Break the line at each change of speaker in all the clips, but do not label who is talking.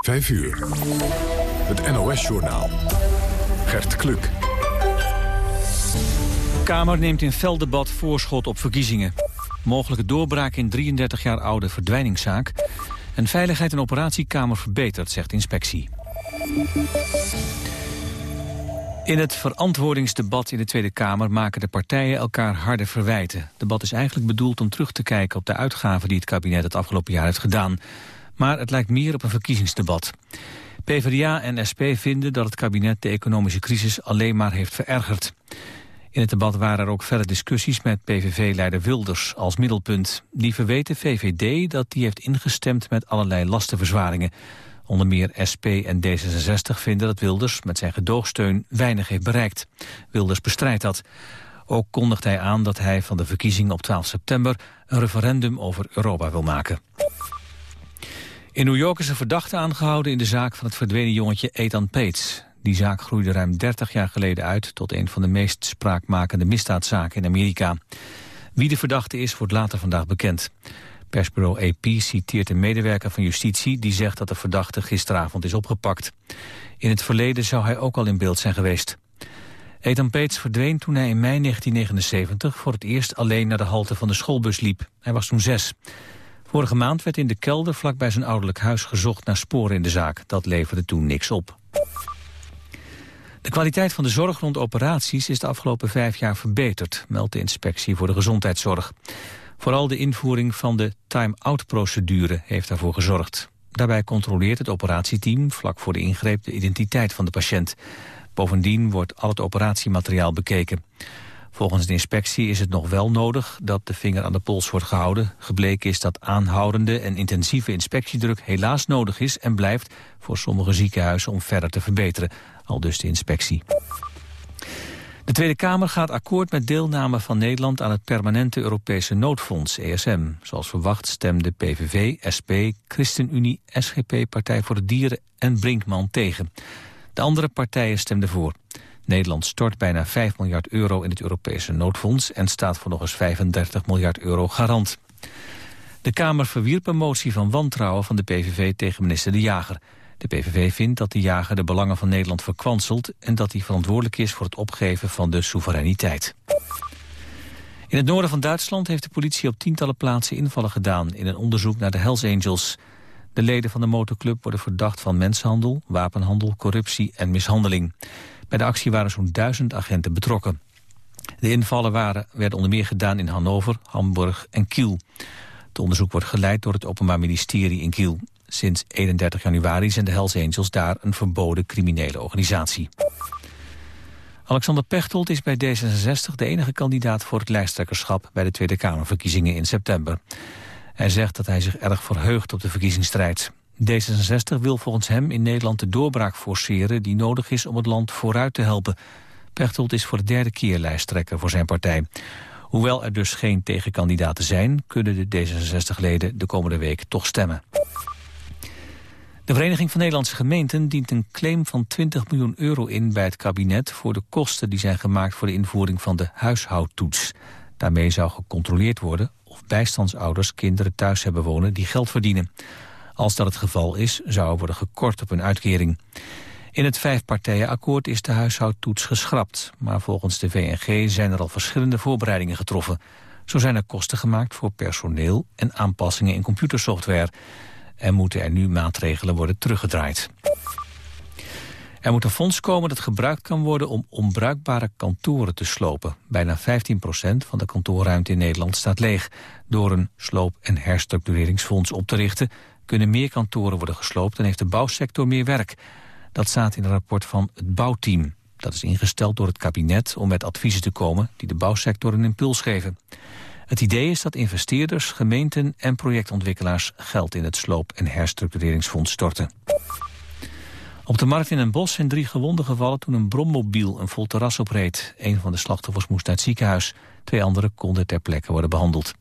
5 uur. Het NOS-journaal. Gert Kluk.
Kamer neemt in fel debat voorschot op verkiezingen. Mogelijke doorbraak in 33 jaar oude verdwijningszaak. En veiligheid en operatiekamer verbeterd, zegt inspectie. In het verantwoordingsdebat in de Tweede Kamer maken de partijen elkaar harde verwijten. Het debat is eigenlijk bedoeld om terug te kijken op de uitgaven die het kabinet het afgelopen jaar heeft gedaan. Maar het lijkt meer op een verkiezingsdebat. PvdA en SP vinden dat het kabinet de economische crisis alleen maar heeft verergerd. In het debat waren er ook verder discussies met PVV-leider Wilders als middelpunt. Die verweten VVD dat die heeft ingestemd met allerlei lastenverzwaringen. Onder meer SP en D66 vinden dat Wilders met zijn gedoogsteun weinig heeft bereikt. Wilders bestrijdt dat. Ook kondigt hij aan dat hij van de verkiezingen op 12 september een referendum over Europa wil maken. In New York is een verdachte aangehouden in de zaak van het verdwenen jongetje Ethan Pates. Die zaak groeide ruim 30 jaar geleden uit tot een van de meest spraakmakende misdaadzaken in Amerika. Wie de verdachte is, wordt later vandaag bekend. Persbureau AP citeert een medewerker van justitie die zegt dat de verdachte gisteravond is opgepakt. In het verleden zou hij ook al in beeld zijn geweest. Ethan Pates verdween toen hij in mei 1979 voor het eerst alleen naar de halte van de schoolbus liep. Hij was toen zes. Vorige maand werd in de kelder vlakbij zijn ouderlijk huis gezocht naar sporen in de zaak. Dat leverde toen niks op. De kwaliteit van de zorg rond operaties is de afgelopen vijf jaar verbeterd, meldt de inspectie voor de gezondheidszorg. Vooral de invoering van de time-out-procedure heeft daarvoor gezorgd. Daarbij controleert het operatieteam vlak voor de ingreep de identiteit van de patiënt. Bovendien wordt al het operatiemateriaal bekeken. Volgens de inspectie is het nog wel nodig dat de vinger aan de pols wordt gehouden. Gebleken is dat aanhoudende en intensieve inspectiedruk helaas nodig is en blijft voor sommige ziekenhuizen om verder te verbeteren, al dus de inspectie. De Tweede Kamer gaat akkoord met deelname van Nederland aan het permanente Europese noodfonds, ESM. Zoals verwacht stemden PVV, SP, ChristenUnie, SGP, Partij voor de Dieren en Brinkman tegen. De andere partijen stemden voor. Nederland stort bijna 5 miljard euro in het Europese noodfonds... en staat voor nog eens 35 miljard euro garant. De Kamer verwierp een motie van wantrouwen van de PVV tegen minister De Jager. De PVV vindt dat De Jager de belangen van Nederland verkwanselt... en dat hij verantwoordelijk is voor het opgeven van de soevereiniteit. In het noorden van Duitsland heeft de politie op tientallen plaatsen invallen gedaan... in een onderzoek naar de Hells Angels. De leden van de motorclub worden verdacht van mensenhandel, wapenhandel, corruptie en mishandeling. Bij de actie waren zo'n duizend agenten betrokken. De invallen waren, werden onder meer gedaan in Hannover, Hamburg en Kiel. Het onderzoek wordt geleid door het Openbaar Ministerie in Kiel. Sinds 31 januari zijn de Hells Angels daar een verboden criminele organisatie. Alexander Pechtold is bij D66 de enige kandidaat voor het lijsttrekkerschap bij de Tweede Kamerverkiezingen in september. Hij zegt dat hij zich erg verheugt op de verkiezingsstrijd. D66 wil volgens hem in Nederland de doorbraak forceren... die nodig is om het land vooruit te helpen. Pechtold is voor de derde keer lijsttrekker voor zijn partij. Hoewel er dus geen tegenkandidaten zijn... kunnen de D66-leden de komende week toch stemmen. De Vereniging van Nederlandse Gemeenten dient een claim van 20 miljoen euro in bij het kabinet voor de kosten die zijn gemaakt voor de invoering van de huishoudtoets. Daarmee zou gecontroleerd worden of bijstandsouders kinderen thuis hebben wonen die geld verdienen. Als dat het geval is, zou er worden gekort op hun uitkering. In het vijfpartijenakkoord is de huishoudtoets geschrapt. Maar volgens de VNG zijn er al verschillende voorbereidingen getroffen. Zo zijn er kosten gemaakt voor personeel en aanpassingen in computersoftware. En moeten er nu maatregelen worden teruggedraaid. Er moet een fonds komen dat gebruikt kan worden om onbruikbare kantoren te slopen. Bijna 15% van de kantoorruimte in Nederland staat leeg. Door een sloop- en herstructureringsfonds op te richten kunnen meer kantoren worden gesloopt en heeft de bouwsector meer werk. Dat staat in een rapport van het bouwteam. Dat is ingesteld door het kabinet om met adviezen te komen die de bouwsector een impuls geven. Het idee is dat investeerders, gemeenten en projectontwikkelaars geld in het sloop- en herstructureringsfonds storten. Op de markt in een bos zijn drie gewonden gevallen toen een brommobiel een vol terras opreed. Een van de slachtoffers moest naar het ziekenhuis. Twee anderen konden ter plekke worden behandeld.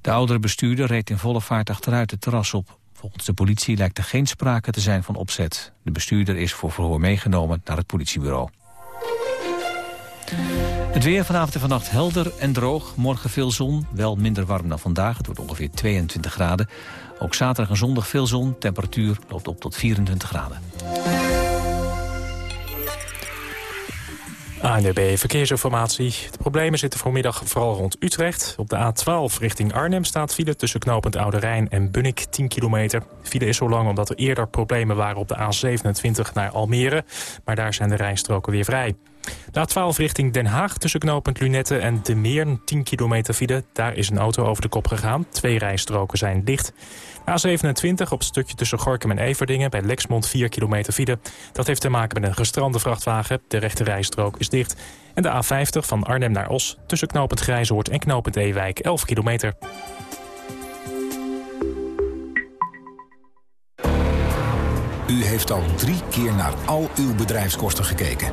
De oudere bestuurder reed in volle vaart achteruit het terras op. Volgens de politie lijkt er geen sprake te zijn van opzet. De bestuurder is voor verhoor meegenomen naar het politiebureau. Het weer vanavond en vannacht helder en droog. Morgen veel zon, wel minder warm dan vandaag. Het wordt ongeveer 22 graden. Ook zaterdag en zondag veel zon. Temperatuur loopt op tot 24 graden.
ANDB Verkeersinformatie. De problemen zitten vanmiddag vooral rond Utrecht. Op de A12 richting Arnhem staat file tussen knooppunt Oude Rijn en Bunnik 10 kilometer. File is zo lang omdat er eerder problemen waren op de A27 naar Almere. Maar daar zijn de rijstroken weer vrij. De A12 richting Den Haag tussen knooppunt Lunette en De Meern 10 kilometer file. Daar is een auto over de kop gegaan. Twee rijstroken zijn dicht. A27 op het stukje tussen Gorkum en Everdingen... bij Lexmond 4 kilometer file. Dat heeft te maken met een gestrande vrachtwagen. De rechte rijstrook is dicht. En de A50 van Arnhem naar Os tussen knooppunt Grijzoord en knooppunt Ewijk 11 kilometer.
U heeft al drie keer naar al uw bedrijfskosten gekeken.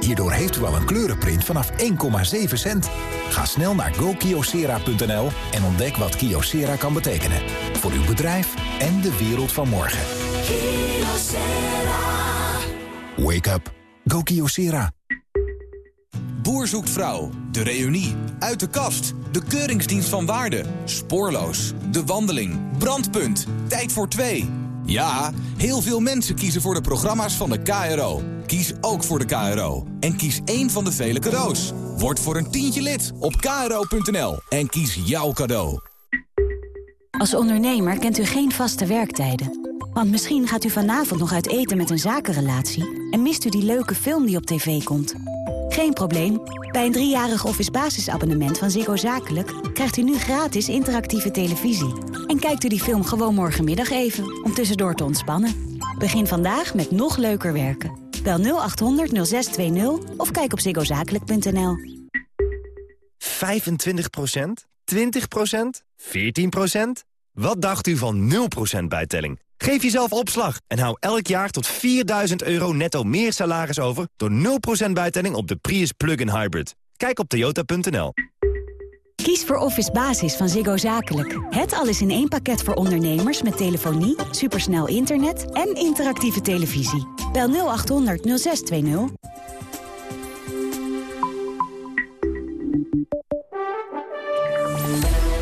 Hierdoor heeft u al een kleurenprint vanaf 1,7 cent. Ga snel naar gokyocera.nl en ontdek wat Kyocera kan betekenen. Voor uw bedrijf en de wereld van morgen. Wake up. Go Kyocera.
Boer zoekt vrouw, de reunie, uit de kast, de keuringsdienst van waarde, spoorloos, de wandeling, brandpunt, tijd voor twee. Ja, heel veel mensen kiezen voor de programma's van de KRO. Kies ook voor de KRO. En kies één van de vele cadeaus. Word voor een tientje lid op kro.nl en kies jouw cadeau.
Als ondernemer kent u geen vaste werktijden. Want misschien gaat u vanavond nog uit eten met een zakenrelatie... en mist u die leuke film die op tv komt. Geen probleem. Bij een driejarig office basisabonnement van Ziggo Zakelijk... krijgt u nu gratis interactieve televisie. En kijkt u die film gewoon morgenmiddag even, om tussendoor te ontspannen. Begin vandaag met nog leuker werken. Bel 0800 0620 of kijk op ziggozakelijk.nl.
25% 20% 14% Wat dacht u van 0% bijtelling? Geef jezelf opslag en hou elk jaar tot 4000 euro netto meer salaris over... door 0% bijtelling op de Prius Plug-in Hybrid. Kijk op toyota.nl.
Kies voor Office Basis van Ziggo Zakelijk. Het alles in één pakket voor ondernemers met telefonie, supersnel internet en interactieve televisie. Bel 0800 0620.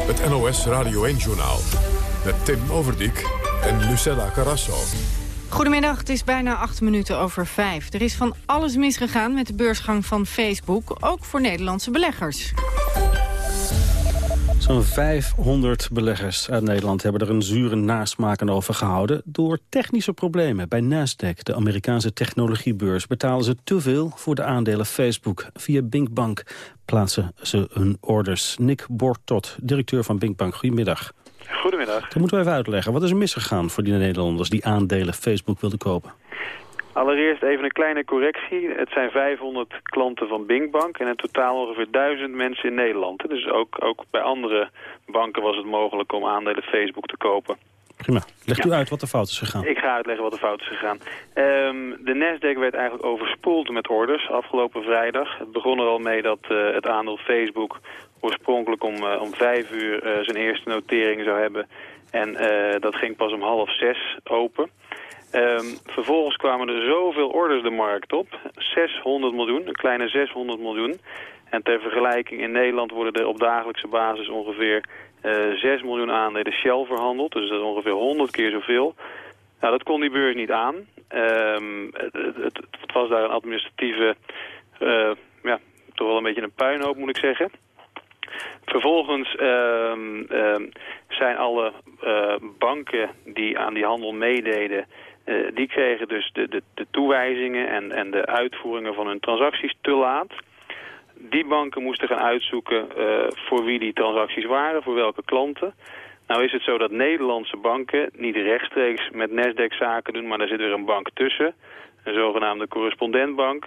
Het NOS Radio 1-journaal. Met Tim Overdijk en Lucella Carrasso.
Goedemiddag, het is bijna acht minuten over vijf. Er is van alles misgegaan met de beursgang van Facebook, ook voor Nederlandse beleggers.
Zo'n 500 beleggers uit Nederland hebben er een zure nasmaak aan overgehouden... door technische problemen. Bij Nasdaq, de Amerikaanse technologiebeurs, betalen ze te veel voor de aandelen Facebook. Via Binkbank plaatsen ze hun orders. Nick Bortot, directeur van Binkbank, goedemiddag.
Goedemiddag.
Dan moeten we even uitleggen. Wat is er misgegaan voor die Nederlanders die aandelen Facebook wilden kopen?
Allereerst even een kleine correctie. Het zijn 500 klanten van Binkbank en in totaal ongeveer 1000 mensen in Nederland. Dus ook, ook bij andere banken was het mogelijk om aandelen Facebook te kopen.
Prima. Legt u uit wat de fout is gegaan.
Ik ga uitleggen wat de fout is gegaan. Um, de Nasdaq werd eigenlijk overspoeld met orders afgelopen vrijdag. Het begon er al mee dat uh, het aandeel Facebook oorspronkelijk om, uh, om vijf uur uh, zijn eerste notering zou hebben. En dat ging pas om half zes open. Um, vervolgens kwamen er zoveel orders de markt op. 600 miljoen, een kleine 600 miljoen. En ter vergelijking in Nederland worden er op dagelijkse basis ongeveer uh, eh, 6 miljoen aandelen Shell verhandeld. Dus dat is ongeveer 100 keer zoveel. Nou, dat kon die beurs niet aan. Um, het, het, het, was daar een administratieve, ja, toch wel een beetje een puinhoop moet ik zeggen. Vervolgens um, um, zijn alle uh, banken die aan die handel meededen... Uh, die kregen dus de, de, de toewijzingen en, en de uitvoeringen van hun transacties te laat. Die banken moesten gaan uitzoeken uh, voor wie die transacties waren, voor welke klanten. Nou is het zo dat Nederlandse banken niet rechtstreeks met Nasdaq zaken doen, maar daar zit weer een bank tussen. Een zogenaamde correspondentbank.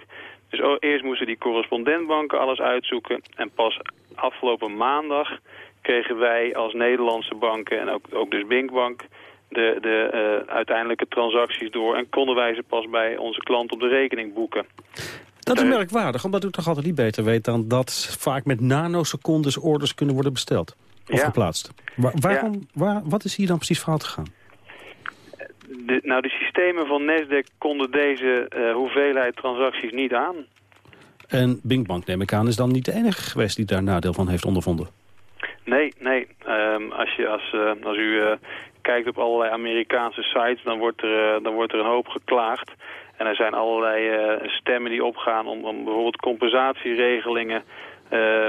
Dus eerst moesten die correspondentbanken alles uitzoeken en pas afgelopen maandag kregen wij als Nederlandse banken en ook, ook dus Binkbank de, de uh, uiteindelijke transacties door en konden wij ze pas bij onze klant op de rekening boeken.
Dat is merkwaardig, omdat u toch altijd niet beter weet dan dat vaak met nanosecondes orders kunnen worden besteld of geplaatst. waarom, waar, wat is hier dan precies fout gegaan?
De, nou, de systemen van Nasdaq konden deze uh, hoeveelheid transacties niet aan.
En Binkbank, neem ik aan, is dan niet de enige geweest die daar nadeel van heeft ondervonden?
Nee, nee. Um, als, je, als, uh, als u uh, kijkt op allerlei Amerikaanse sites, dan wordt er, dan wordt er een hoop geklaagd. En er zijn allerlei stemmen die opgaan om, om bijvoorbeeld compensatieregelingen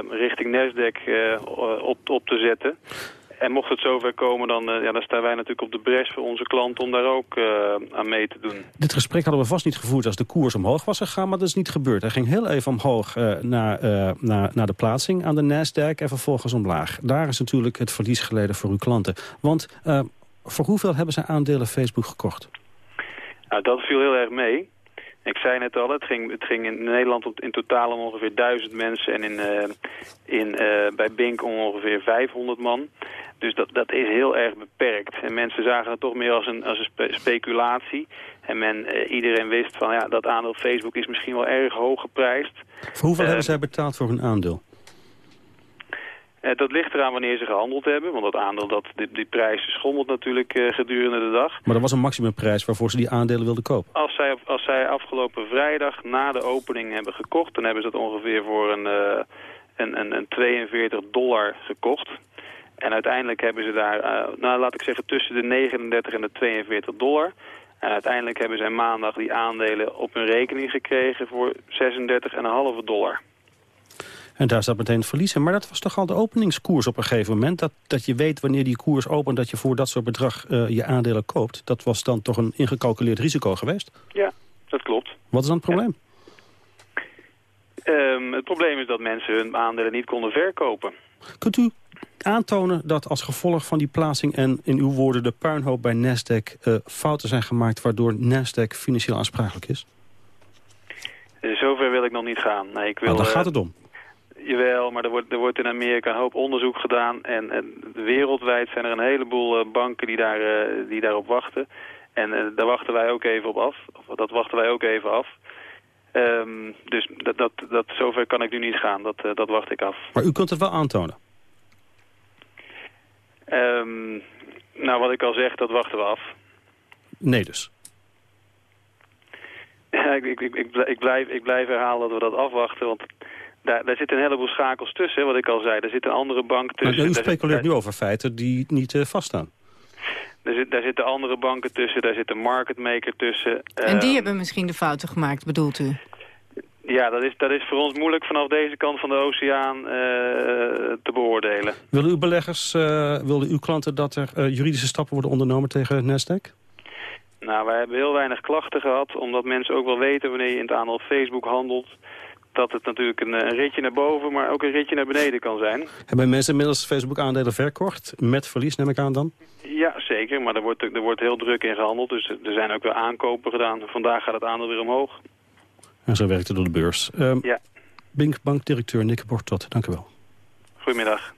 richting Nasdaq op, op te zetten. En mocht het zover komen, dan, uh, ja, dan staan wij natuurlijk op de bres voor onze klant om daar ook uh, aan mee te doen.
Dit gesprek hadden we vast niet gevoerd als de koers omhoog was gegaan, maar dat is niet gebeurd. Hij ging heel even omhoog uh, naar, naar, naar de plaatsing aan de Nasdaq en vervolgens omlaag. Daar is natuurlijk het verlies geleden voor uw klanten. Want voor hoeveel hebben zij aandelen Facebook gekocht?
Nou, dat viel heel erg mee. Ik zei net al, het ging, het ging in Nederland in totaal om ongeveer 1000 mensen en in, uh, in, uh, bij Bink om ongeveer 500 man. Dus dat, dat is heel erg beperkt. En mensen zagen het toch meer als een, als een speculatie. En men, uh, iedereen wist van ja, dat aandeel Facebook is misschien wel erg hoog geprijsd.
Voor hoeveel hebben zij betaald voor hun aandeel?
Uh, dat ligt eraan wanneer ze gehandeld hebben. Want dat aandeel, dat, die, die prijs schommelt natuurlijk uh, gedurende de dag.
Maar er was een maximumprijs waarvoor ze die aandelen wilden kopen?
Als zij, als zij afgelopen vrijdag na de opening hebben gekocht... dan hebben ze dat ongeveer voor een, uh, een, een, een 42 dollar gekocht. En uiteindelijk hebben ze daar, nou laat ik zeggen, tussen de 39 en de 42 dollar... En uiteindelijk hebben zij maandag die aandelen op hun rekening gekregen voor 36,5 dollar.
En daar staat meteen verliezen. Maar dat was toch al de openingskoers op een gegeven moment? Dat, dat je weet wanneer die koers opent dat je voor dat soort bedrag uh, je aandelen koopt. Dat was dan toch een ingecalculeerd risico geweest?
Ja, dat klopt.
Wat is dan het probleem?
Ja. Um, het probleem is dat mensen hun aandelen niet konden verkopen.
Kunt u aantonen dat als gevolg van die plaatsing en in uw woorden de puinhoop bij Nasdaq uh, fouten zijn gemaakt waardoor Nasdaq financieel aansprakelijk is?
Zover wil ik nog niet gaan. Nee, ik wil,
nou, daar gaat het om.
Jawel, maar er wordt, er wordt in Amerika een hoop onderzoek gedaan. En, en wereldwijd zijn er een heleboel uh, banken die, daar, uh, die daarop wachten. En uh, daar wachten wij ook even op af. Of, dat wachten wij ook even af. Um, dus dat, dat, dat, zover kan ik nu niet gaan. Dat, dat wacht ik af.
Maar u kunt het wel aantonen?
Um, nou, wat ik al zeg, dat wachten we af.
Nee dus?
Ja, ik, ik, ik, ik, blijf, ik blijf herhalen dat we dat afwachten, want daar, daar zitten een heleboel schakels tussen, wat ik al zei. Er zit een andere bank tussen.
Maar u speculeert nu over feiten die niet uh, vaststaan.
Er zit, daar zitten andere banken tussen, daar zit een marketmaker tussen.
En die um, hebben misschien de fouten gemaakt, bedoelt u?
Ja, dat is, dat is voor ons moeilijk vanaf deze kant van de oceaan uh, te beoordelen.
Willen uw beleggers, uh, willen uw klanten dat er uh, juridische stappen worden ondernomen tegen Nasdaq?
Nou, wij hebben heel weinig klachten gehad, omdat mensen ook wel weten wanneer je in het aandeel Facebook handelt dat het natuurlijk een, een, ritje naar boven, maar ook een ritje naar beneden kan zijn.
Hebben mensen inmiddels Facebook-aandelen verkocht? Met verlies, neem ik aan dan?
Ja, zeker. Maar er wordt, er wordt heel druk in gehandeld. Dus er zijn ook wel aankopen gedaan. Vandaag gaat het aandeel weer omhoog.
En zo werkt het door de beurs. Um,
ja.
Bink bankdirecteur Nick Bortot, dank u wel.
Goedemiddag.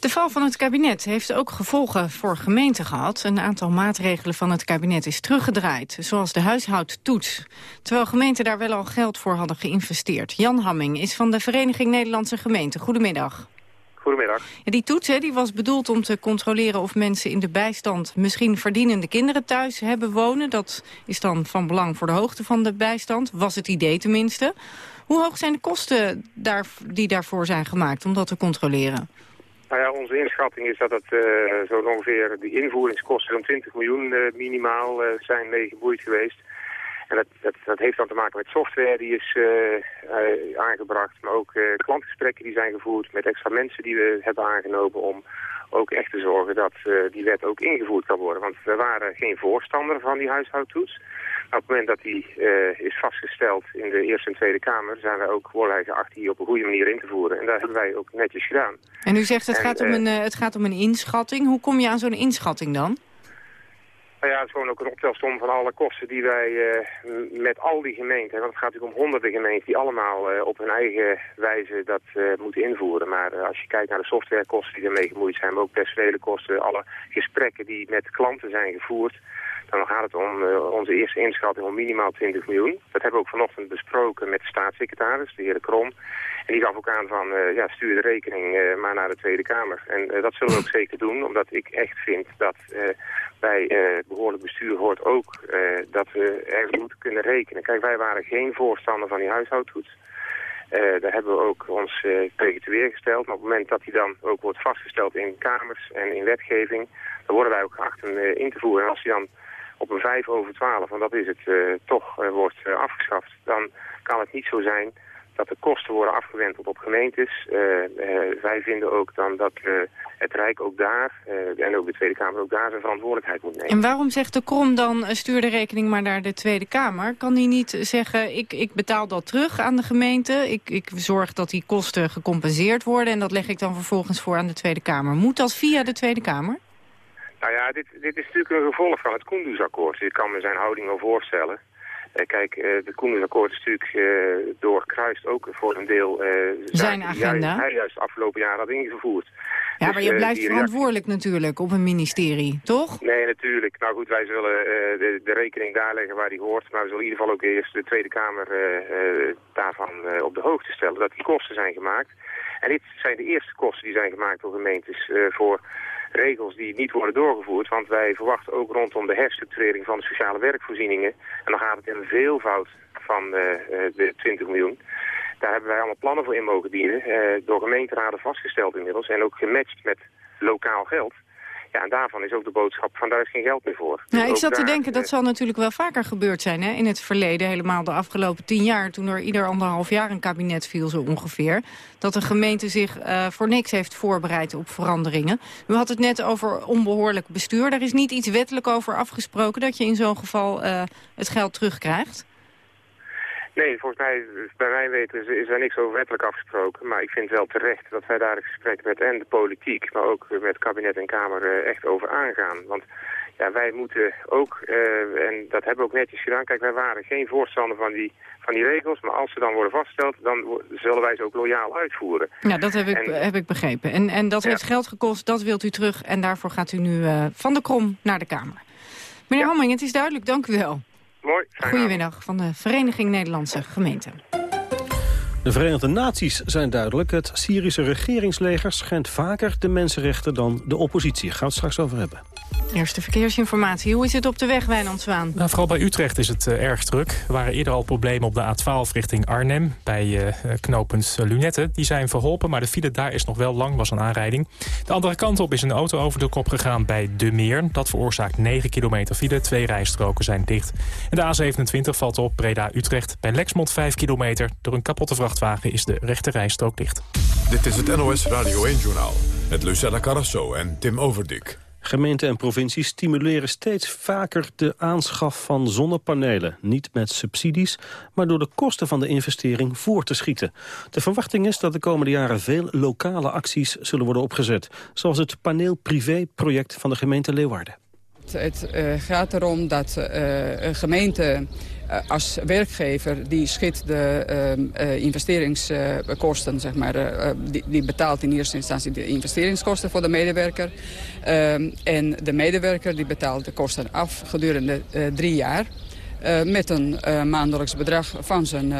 De val van het kabinet heeft ook gevolgen voor gemeenten gehad. Een aantal maatregelen van het kabinet is teruggedraaid, zoals de huishoudtoets. Terwijl gemeenten daar wel al geld voor hadden geïnvesteerd. Jan Hamming is van de Vereniging Nederlandse Gemeenten. Goedemiddag.
Goedemiddag.
Ja, die toets hè, die was bedoeld om te controleren of mensen in de bijstand... misschien verdienende kinderen thuis hebben wonen. Dat is dan van belang voor de hoogte van de bijstand. Was het idee tenminste. Hoe hoog zijn de kosten daar, die daarvoor zijn gemaakt om dat te controleren?
Nou ja, onze inschatting is dat het uh, zo ongeveer de invoeringskosten van 20 miljoen uh, minimaal uh, zijn meegeboeid geweest. En dat, dat, dat, heeft dan te maken met software die is aangebracht, maar ook klantgesprekken die zijn gevoerd met extra mensen die we hebben aangenomen om ook echt te zorgen dat die wet ook ingevoerd kan worden. Want we waren geen voorstander van die huishoudtoets. Op het moment dat die uh, is vastgesteld in de Eerste en Tweede Kamer... zijn wij ook wij geacht die op een goede manier in te voeren. En dat hebben wij ook netjes gedaan.
En u zegt het, en, gaat, om een, uh, het gaat om een inschatting. Hoe kom je aan zo'n inschatting dan?
Nou ja, het is gewoon ook een optelsom van alle kosten die wij uh, met al die gemeenten, want het gaat natuurlijk om honderden gemeenten die allemaal uh, op hun eigen wijze dat uh, moeten invoeren. Maar als je kijkt naar de softwarekosten die ermee gemoeid zijn, maar ook personele kosten, alle gesprekken die met klanten zijn gevoerd, dan gaat het om onze eerste inschatting om minimaal 20 miljoen. Dat hebben we ook vanochtend besproken met de staatssecretaris, de heer de Krom. En die gaf ook aan van, ja, stuur de rekening maar naar de Tweede Kamer. En dat zullen we ook zeker doen, omdat ik echt vind dat bij uh, behoorlijk bestuur hoort ook uh, dat we ergens moeten kunnen rekenen. Kijk, wij waren geen voorstander van die huishoudtoets. Uh, daar hebben we ook ons tegen te weergesteld. Maar op het moment dat die dan ook wordt vastgesteld in kamers en in wetgeving... dan worden wij ook geacht hem in te voeren. En als die dan op een 5 over 12, want dat is het, toch wordt afgeschaft... dan kan het niet zo zijn dat de kosten worden afgewenteld op gemeentes. Wij vinden ook dan dat het Rijk ook daar, en ook de Tweede Kamer ook daar zijn verantwoordelijkheid moet nemen.
En waarom zegt de Krom dan, stuur de rekening maar naar de Tweede Kamer? Kan hij niet zeggen, ik, ik betaal dat terug aan de gemeente, ik, ik zorg dat die kosten gecompenseerd worden... en dat leg ik dan vervolgens voor aan de Tweede Kamer. Moet dat via de Tweede Kamer?
Nou ja, dit, dit is natuurlijk een gevolg van het Koendersakkoord. Je kan me zijn houding wel voorstellen. Uh, kijk, uh, de Koendersakkoord is natuurlijk uh, doorkruist ook voor een deel...
Zijn agenda.
hij juist de afgelopen jaren had ingevoerd.
Ja, dus, maar je blijft verantwoordelijk natuurlijk op een ministerie, toch?
Nee, natuurlijk. Nou goed, wij zullen de, de, rekening daar leggen waar die hoort. Maar we zullen in ieder geval ook eerst de Tweede Kamer daarvan op de hoogte stellen. Dat die kosten zijn gemaakt. En dit zijn de eerste kosten die zijn gemaakt door gemeentes voor regels die niet worden doorgevoerd. Want wij verwachten ook rondom de herstructurering van de sociale werkvoorzieningen. En dan gaat het in een veelvoud van uh, de 20 miljoen. Daar hebben wij allemaal plannen voor in mogen dienen. Uh, door gemeenteraden vastgesteld inmiddels. En ook gematcht met lokaal geld. Ja, en daarvan is ook de boodschap van daar is geen geld meer voor.
Ja, ik zat te denken, dat zal natuurlijk wel vaker gebeurd zijn hè? in het verleden. Helemaal de afgelopen tien jaar, toen er ieder anderhalf jaar een kabinet viel zo ongeveer. Dat de gemeente zich uh, voor niks heeft voorbereid op veranderingen. U had het net over onbehoorlijk bestuur. Daar is niet iets wettelijk over afgesproken dat je in zo'n geval uh, het geld terugkrijgt?
Nee, volgens mij, bij mijn weten is, er niks over wettelijk afgesproken. Maar ik vind wel terecht dat wij daar het gesprek met en de politiek, maar ook met kabinet en Kamer uh, echt over aangaan. Want ja, wij moeten ook, uh, en dat hebben we ook netjes gedaan, kijk, wij waren geen voorstander van die, van die regels. Maar als ze dan worden vastgesteld, dan zullen wij ze ook loyaal uitvoeren.
Ja, dat heb ik, en, heb ik begrepen. En, en dat ja. heeft geld gekost, dat wilt u terug. En daarvoor gaat u nu uh, van de krom naar de Kamer. Meneer ja. Hamming, het is duidelijk, dank u wel.
Mooi.
Goedemiddag van de Vereniging Nederlandse Gemeenten.
De Verenigde Naties zijn duidelijk. Het Syrische regeringsleger schendt vaker de mensenrechten dan de oppositie. Gaan we het straks over hebben.
Eerste verkeersinformatie. Hoe is het op de weg, Wijnand Zwaan?
Nou, vooral bij Utrecht is het uh, erg druk. Er waren eerder al problemen op de A12 richting Arnhem... bij uh, knooppunt Lunette. Die zijn verholpen, maar de file daar is nog wel lang, was een aanrijding. De andere kant op is een auto over de kop gegaan bij De Meer. Dat veroorzaakt 9 kilometer file. Twee rijstroken zijn dicht. En de A27 valt op Breda-Utrecht. Bij Lexmond 5 kilometer. Door een kapotte vrachtwagen is de rechte rijstrook dicht.
Dit is het NOS Radio 1-journaal. Met Lucella Carrasso en Tim Overdik.
Gemeenten en provincies stimuleren steeds vaker de aanschaf van zonnepanelen. Niet met subsidies, maar door de kosten van de investering voor te schieten. De verwachting is dat de komende jaren veel lokale acties zullen worden opgezet. Zoals het paneel privé-project van de gemeente Leeuwarden.
Het uh, gaat erom dat uh, een gemeente uh, als werkgever die schiet de uh, investeringskosten, zeg maar, die, die, betaalt in eerste instantie de investeringskosten voor de medewerker. en de medewerker die betaalt de kosten af gedurende drie jaar. Met een maandelijks bedrag van zijn uh,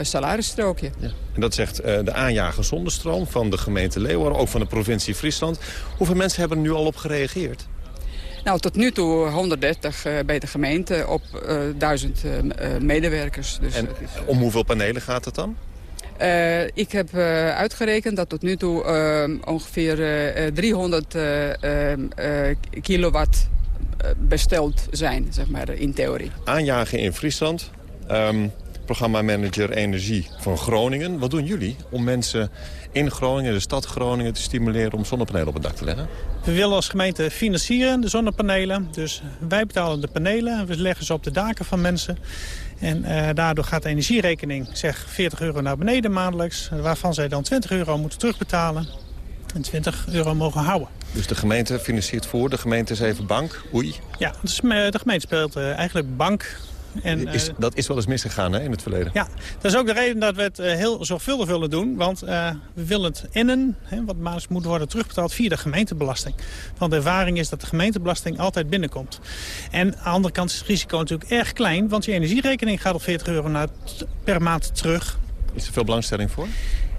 salarisstrookje. Ja.
En dat zegt de aanjager Zonderstroom van de gemeente Leeuwarden, ook van de provincie Friesland. Hoeveel mensen hebben er nu al op gereageerd?
Nou, tot nu toe 130 uh, bij de gemeente op uh, 1000 uh, medewerkers. Dus
en om hoeveel panelen gaat het dan?
Uh, ik heb uh, uitgerekend dat tot nu toe uh, ongeveer 300 kilowatt besteld zijn, zeg maar, in theorie.
Aanjagen in Friesland. Um, programmamanager Energie van Groningen. Wat doen jullie om mensen in Groningen, de stad Groningen, te stimuleren om zonnepanelen op het dak te leggen?
We willen als gemeente financieren, de zonnepanelen. Dus wij betalen de panelen en we leggen ze op de daken van mensen. En uh, daardoor gaat de energierekening zeg 40 euro naar beneden maandelijks. Waarvan zij dan 20 euro moeten terugbetalen. 25 euro mogen houden.
Dus de gemeente financiert voor, de gemeente is even bank, oei.
Ja, dus de gemeente speelt eigenlijk bank
en, is, dat is wel eens misgegaan hè, in het verleden.
Ja, dat is ook de reden dat we het heel zorgvuldig willen doen. Want uh, we willen het innen, hè, wat maals moet worden terugbetaald via de gemeentebelasting. Want de ervaring is dat de gemeentebelasting altijd binnenkomt. En aan de andere kant is het risico natuurlijk erg klein. Want je energierekening gaat op 40 euro per maand terug.
Is er veel belangstelling voor?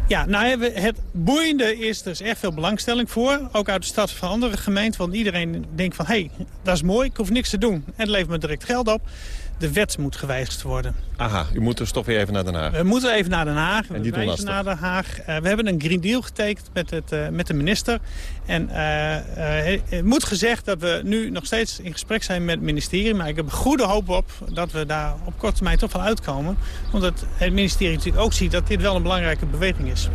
Ja, nou, het boeiende is, er is echt veel belangstelling voor. Ook uit de stad van andere gemeenten. Want iedereen denkt van, hé, hey, dat is mooi, ik hoef niks te doen. En het levert me direct geld op de wet moet gewijzigd worden.
Aha, u moet dus toch weer even naar Den Haag?
We moeten even naar Den Haag. En we lastig. naar Den Haag. Uh, we hebben een Green Deal getekend met, het, uh, met de minister. En uh, het moet gezegd dat we nu nog steeds in gesprek zijn met het ministerie. Maar ik heb goede hoop op dat we daar op korte termijn toch wel uitkomen. Omdat het ministerie natuurlijk ook ziet dat dit wel een belangrijke beweging is.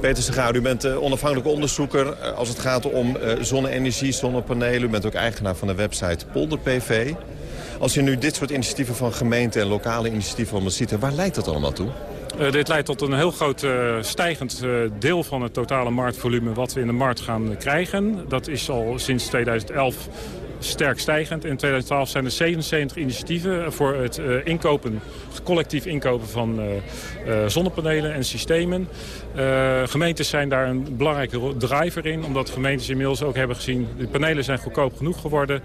Peter Segaar, u bent onafhankelijk onderzoeker als het gaat om zonne-energie, zonnepanelen. U bent ook eigenaar van de website Polder PV. Als je nu dit soort initiatieven van gemeenten en lokale initiatieven allemaal ziet... waar leidt dat allemaal toe?
Uh, dit leidt tot een heel groot uh, stijgend uh, deel van het totale marktvolume wat we in de markt gaan krijgen. Dat is al sinds 2011 sterk stijgend. In 2012 zijn er 77 initiatieven voor het uh, inkopen, collectief inkopen van uh, uh, zonnepanelen en systemen. gemeentes zijn daar een belangrijke driver in, omdat gemeentes inmiddels ook hebben gezien... de panelen zijn goedkoop genoeg geworden.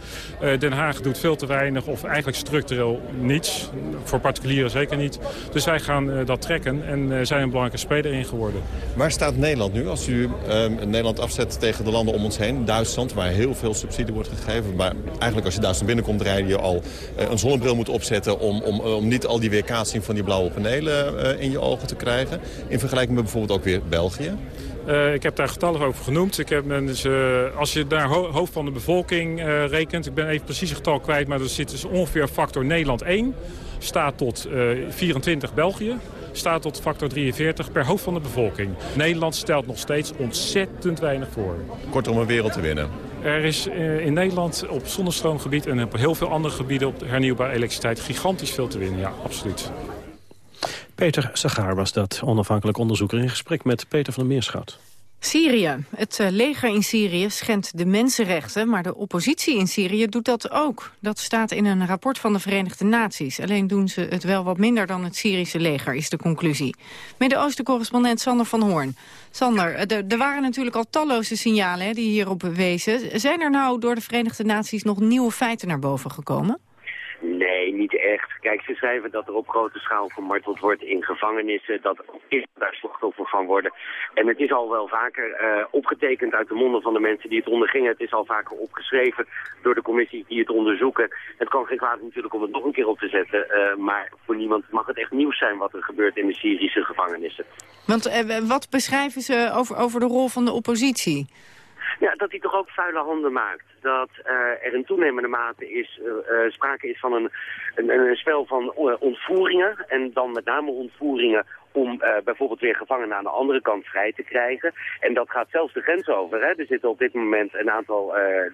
Den Haag doet veel te weinig of eigenlijk structureel niets. Voor particulieren zeker niet. Dus wij gaan dat trekken en zijn een belangrijke speler in geworden.
Waar staat Nederland nu als u Nederland afzet tegen de landen om ons heen? Duitsland, waar heel veel subsidie wordt gegeven eigenlijk als je Duitsland binnenkomt rijden je al eh, een zonnebril moet opzetten... om, om, om niet al die weerkaatsing van die blauwe panelen eh, in je ogen te krijgen. In vergelijking met bijvoorbeeld ook weer België.
Uh, ik heb daar getallen over genoemd. Ik heb, dus, uh, als je naar ho hoofd van de bevolking uh, rekent... ik ben even precies het getal kwijt... maar er zit dus ongeveer factor Nederland 1. Staat tot 24 België. Staat tot factor 43 per hoofd van de bevolking. Nederland stelt nog steeds ontzettend weinig voor.
Kortom, een wereld te winnen.
Er is eh, in Nederland op zonnestroomgebied en op heel veel andere gebieden op hernieuwbare elektriciteit gigantisch veel te winnen. Ja, absoluut.
Peter Sagaar was dat, onafhankelijk onderzoeker in gesprek met Peter van der Meerschout.
Syrië. Het eh, leger in Syrië schendt de mensenrechten, maar de oppositie in Syrië doet dat ook. Dat staat in een rapport van de Verenigde Naties. Alleen doen ze het wel wat minder dan het Syrische leger, is de conclusie. Midden-Oosten-correspondent Sander van Hoorn. Sander, eh, er waren natuurlijk al talloze signalen hè, die hierop wezen. Zijn er nou door de Verenigde Naties nog nieuwe feiten naar boven gekomen?
Nee, niet echt. Kijk, ze schrijven dat er op grote schaal gemarteld wordt in gevangenissen, dat is daar slachtoffer van worden. En het is al wel vaker uh, opgetekend uit de monden van de mensen die het ondergingen. Het is al vaker opgeschreven door de commissies die het onderzoeken. Het kan geen kwaad natuurlijk om het nog een keer op te zetten, uh, maar voor niemand mag het echt nieuws zijn wat er gebeurt in de Syrische gevangenissen.
Want uh, wat beschrijven ze over, over de rol van de oppositie?
Ja, dat hij toch ook vuile handen maakt. Dat uh, er in toenemende mate is, uh, sprake is van een, een, een spel van ontvoeringen. En dan met name ontvoeringen om bijvoorbeeld weer gevangenen aan de andere kant vrij te krijgen. En dat gaat zelfs de grens over. Hè. Er zitten op dit moment een aantal uh,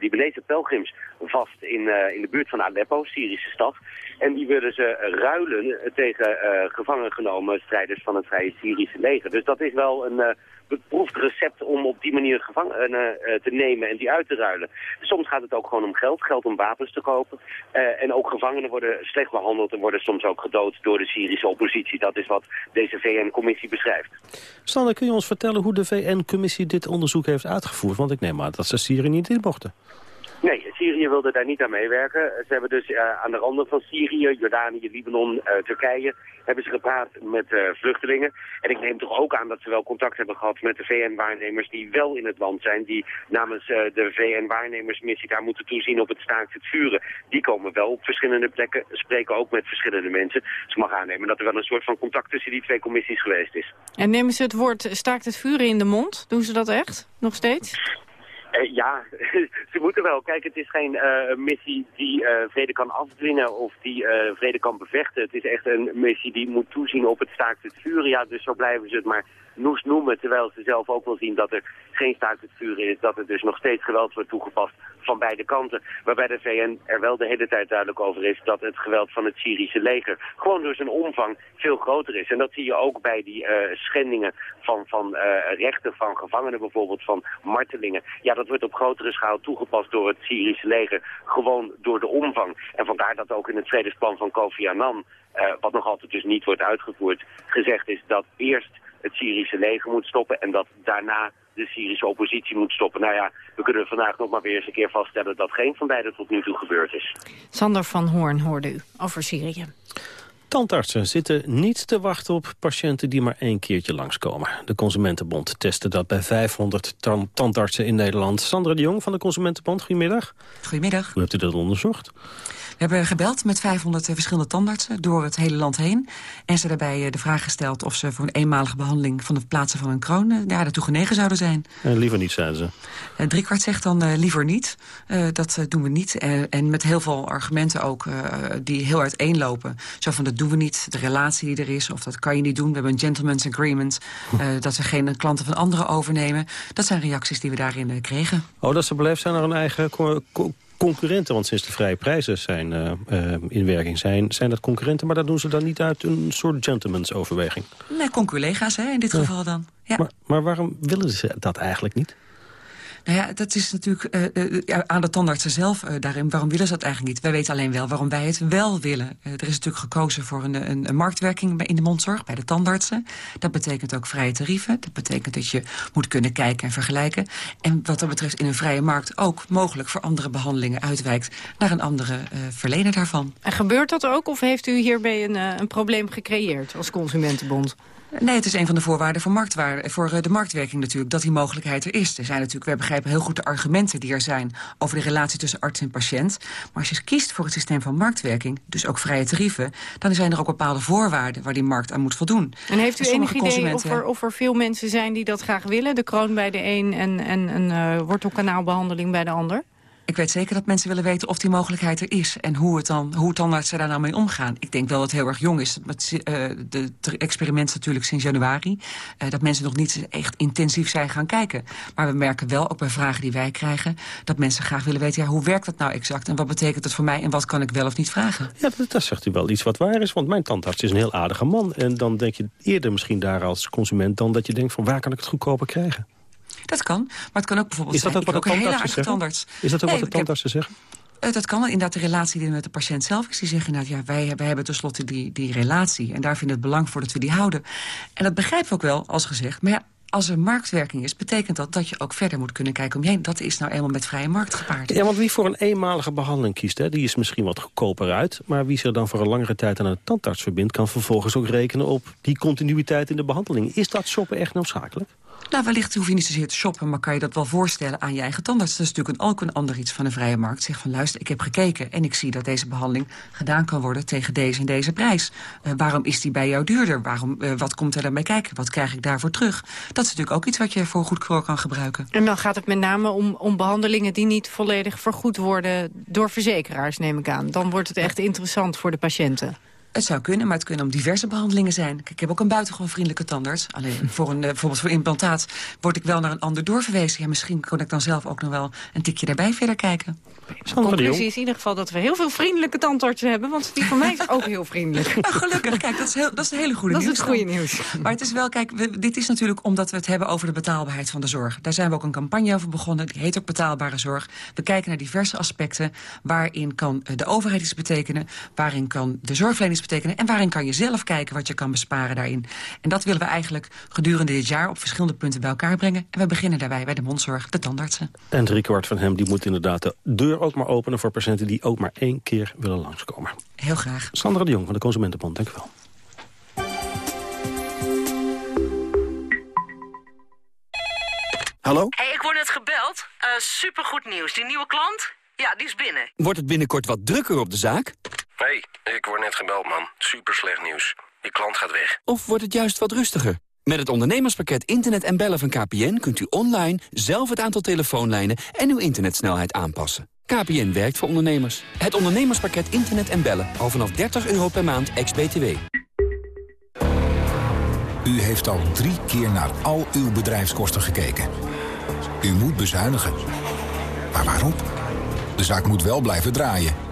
Libanese pelgrims vast in, in de buurt van Aleppo, Syrische stad. En die willen ze ruilen tegen gevangen genomen strijders van het Vrije Syrische leger. Dus dat is wel een beproefd recept om op die manier gevangenen uh, te nemen en die uit te ruilen. Soms gaat het ook gewoon om geld, geld om wapens te kopen. Uh, en ook gevangenen worden slecht behandeld en worden soms ook gedood door de Syrische oppositie. Dat is wat deze VN-commissie beschrijft.
Sander, kun je ons vertellen hoe de VN-commissie dit onderzoek heeft uitgevoerd? Want ik neem aan dat ze Syrië niet in mochten.
Nee, Syrië wilde daar niet aan meewerken. Ze hebben dus uh, aan de randen van Syrië, Jordanië, Libanon, uh, Turkije... hebben ze gepraat met uh, vluchtelingen. En ik neem toch ook aan dat ze wel contact hebben gehad met de VN-waarnemers... die wel in het land zijn, die namens de VN-waarnemersmissie daar moeten toezien op het staakt het vuren. Die komen wel op verschillende plekken, spreken ook met verschillende mensen. Dus mag aannemen dat er wel een soort van contact tussen die twee commissies geweest is.
En nemen ze het woord staakt het vuren in de mond? Doen ze dat echt? Nog steeds?
Ja, ze moeten wel. Kijk, het is geen missie die vrede kan afdwingen of die vrede kan bevechten. Het is echt een missie die moet toezien op het staakt het vuren. Ja, dus zo blijven ze het maar noes noemen, terwijl ze zelf ook wel zien dat er geen staakt het vuren is, dat er dus nog steeds geweld wordt toegepast van beide kanten. Waarbij de VN er wel de hele tijd duidelijk over is dat het geweld van het Syrische leger gewoon door zijn omvang veel groter is. En dat zie je ook bij die uh, schendingen van, van uh, rechten van gevangenen bijvoorbeeld, van martelingen. Ja, dat wordt op grotere schaal toegepast door het Syrische leger, gewoon door de omvang. En vandaar dat ook in het vredesplan van Kofi Annan, uh, wat nog altijd dus niet wordt uitgevoerd, gezegd is dat eerst het Syrische leger moet stoppen en dat daarna de Syrische oppositie moet stoppen. Nou ja, we kunnen vandaag nog maar weer eens een keer vaststellen dat geen van beide tot nu toe gebeurd is.
Sander van Hoorn hoorde u over Syrië.
Tandartsen zitten niet te wachten op patiënten die maar één keertje langskomen. De Consumentenbond testte dat bij 500 tandartsen in Nederland. Sandra de Jong van de Consumentenbond, goedemiddag.
Goedemiddag.
Hoe hebt u dat onderzocht?
We hebben gebeld met 500 eh, verschillende tandartsen door het hele land heen. En ze daarbij eh, de vraag gesteld of ze voor een eenmalige behandeling... van het plaatsen van een kroon ja, daartoe genegen zouden zijn.
En liever niet, zeiden ze.
Uh, driekwart zegt dan liever niet. dat doen we niet. en met heel veel argumenten ook die heel uiteenlopen. Zo van dat doen we niet, de relatie die er is... of dat kan je niet doen. We hebben een gentleman's agreement. dat ze geen klanten van anderen overnemen. Dat zijn reacties die we daarin kregen.
Oh, dat ze beleefd zijn naar een eigen concurrenten, want sinds de vrije prijzen zijn uh, uh, in werking zijn, zijn dat concurrenten, maar dat doen ze dan niet uit een soort gentleman's overweging.
Nee, conculega's hè, in dit geval dan. Ja.
Maar, maar waarom willen ze dat eigenlijk niet?
Nou ja, dat is natuurlijk uh, aan de tandartsen zelf uh, daarin. Waarom willen ze dat eigenlijk niet? Wij weten alleen wel waarom wij het wel willen. er is natuurlijk gekozen voor een, een, een, marktwerking in de mondzorg, bij de tandartsen. Dat betekent ook vrije tarieven. Dat betekent dat je moet kunnen kijken en vergelijken. En wat dat betreft in een vrije markt ook mogelijk voor andere behandelingen uitwijkt naar een andere verlener daarvan.
En gebeurt dat ook of heeft u hierbij een, een probleem gecreëerd als Consumentenbond?
Nee, het is een van de voorwaarden voor, marktwaarde, voor eh, de marktwerking natuurlijk, dat die mogelijkheid er is. Er zijn natuurlijk, wij begrijpen heel goed de argumenten die er zijn over de relatie tussen arts en patiënt. Maar als je kiest voor het systeem van marktwerking, dus ook vrije tarieven, dan zijn er ook bepaalde voorwaarden waar die markt aan moet voldoen.
En heeft u enig idee of er, of er veel mensen zijn die dat graag willen? De kroon bij de een en, en een uh, wortelkanaalbehandeling bij de ander?
Ik weet zeker dat mensen willen weten of die mogelijkheid er is... en hoe het dan, hoe tandartsen daar nou mee omgaan. Ik denk wel dat het heel erg jong is. Het uh, de, experiment natuurlijk sinds januari. Uh, dat mensen nog niet echt intensief zijn gaan kijken. Maar we merken wel, ook bij vragen die wij krijgen... dat mensen graag willen weten, ja, hoe werkt dat nou exact... en wat betekent dat voor mij en wat kan ik wel of niet vragen?
Ja, dat, dat zegt u wel iets wat waar is. Want mijn tandarts is een heel aardige man. En dan denk je eerder misschien daar als consument... dan dat je denkt van waar kan ik het goedkoper krijgen?
Dat kan, maar het kan ook bijvoorbeeld
is dat
zijn...
Ook wat
ik
de tandartsen
tandarts.
Is dat ook wat de tandartsen zeggen?
Uh, dat kan inderdaad de relatie die met de patiënt zelf is. Die zeggen inderdaad, ja, wij, wij hebben tenslotte die, die relatie. En daar vinden het belang voor dat we die houden. En dat begrijpen we ook wel, als gezegd. Maar ja, als er marktwerking is, betekent dat dat je ook verder moet kunnen kijken om je heen. Dat is nou eenmaal met vrije markt gepaard.
Ja, want wie voor een eenmalige behandeling kiest, hè, die is misschien wat goedkoper uit. Maar wie zich dan voor een langere tijd aan een tandarts verbindt... kan vervolgens ook rekenen op die continuïteit in de behandeling. Is dat shoppen echt noodzakelijk?
Nou, wellicht hoef je niet zozeer te shoppen, maar kan je dat wel voorstellen aan je eigen tandarts. Dat is natuurlijk ook een ander iets van de vrije markt. Zeg van, luister, ik heb gekeken en ik zie dat deze behandeling gedaan kan worden tegen deze en deze prijs. Uh, waarom is die bij jou duurder? Waarom, uh, wat komt er daarbij kijken? Wat krijg ik daarvoor terug? Dat is natuurlijk ook iets wat je voor goedkeur kan gebruiken.
En dan gaat het met name om, om behandelingen die niet volledig vergoed worden door verzekeraars, neem ik aan. Dan wordt het echt interessant voor de patiënten.
Het zou kunnen, maar het kunnen om diverse behandelingen zijn. ik heb ook een buitengewoon vriendelijke tandarts. Alleen voor een, eh, bijvoorbeeld voor implantaat word ik wel naar een ander doorverwezen. Ja, misschien kon ik dan zelf ook nog wel een tikje daarbij verder kijken.
De conclusie is in ieder geval dat we heel veel vriendelijke tandartsen hebben. Want die van mij is ook heel vriendelijk.
Nou, gelukkig, kijk, dat is, heel, dat is een hele goede
nieuws.
Dat
is het goede nieuws.
Maar het is wel, kijk, we, dit is natuurlijk omdat we het hebben over de betaalbaarheid van de zorg. Daar zijn we ook een campagne over begonnen. Die heet ook betaalbare zorg. We kijken naar diverse aspecten. Waarin kan eh, de overheid iets betekenen? Waarin kan de zorgverlening iets betekenen? En waarin kan je zelf kijken wat je kan besparen daarin? En dat willen we eigenlijk gedurende dit jaar op verschillende punten bij elkaar brengen. En we beginnen daarbij bij de mondzorg, de tandartsen.
En driekwart van hem die moet inderdaad de deur ook maar openen voor patiënten die ook maar één keer willen langskomen.
Heel graag.
Sandra de Jong van de Consumentenbond, dank u wel.
Hallo?
Hey, ik word net gebeld. Uh, supergoed nieuws. Die nieuwe klant? Ja, die is binnen.
Wordt het binnenkort wat drukker op de zaak?
Hey, ik word net gebeld, man. Super slecht nieuws. Die klant gaat weg.
Of wordt het juist wat rustiger? Met het ondernemerspakket Internet en Bellen van KPN... kunt u online zelf het aantal telefoonlijnen en uw internetsnelheid aanpassen. KPN werkt voor ondernemers. Het ondernemerspakket Internet en Bellen. Al vanaf 30 euro per maand, ex-BTW.
U heeft al drie keer naar al uw bedrijfskosten gekeken. U moet bezuinigen. Maar waarom? De zaak moet wel blijven draaien.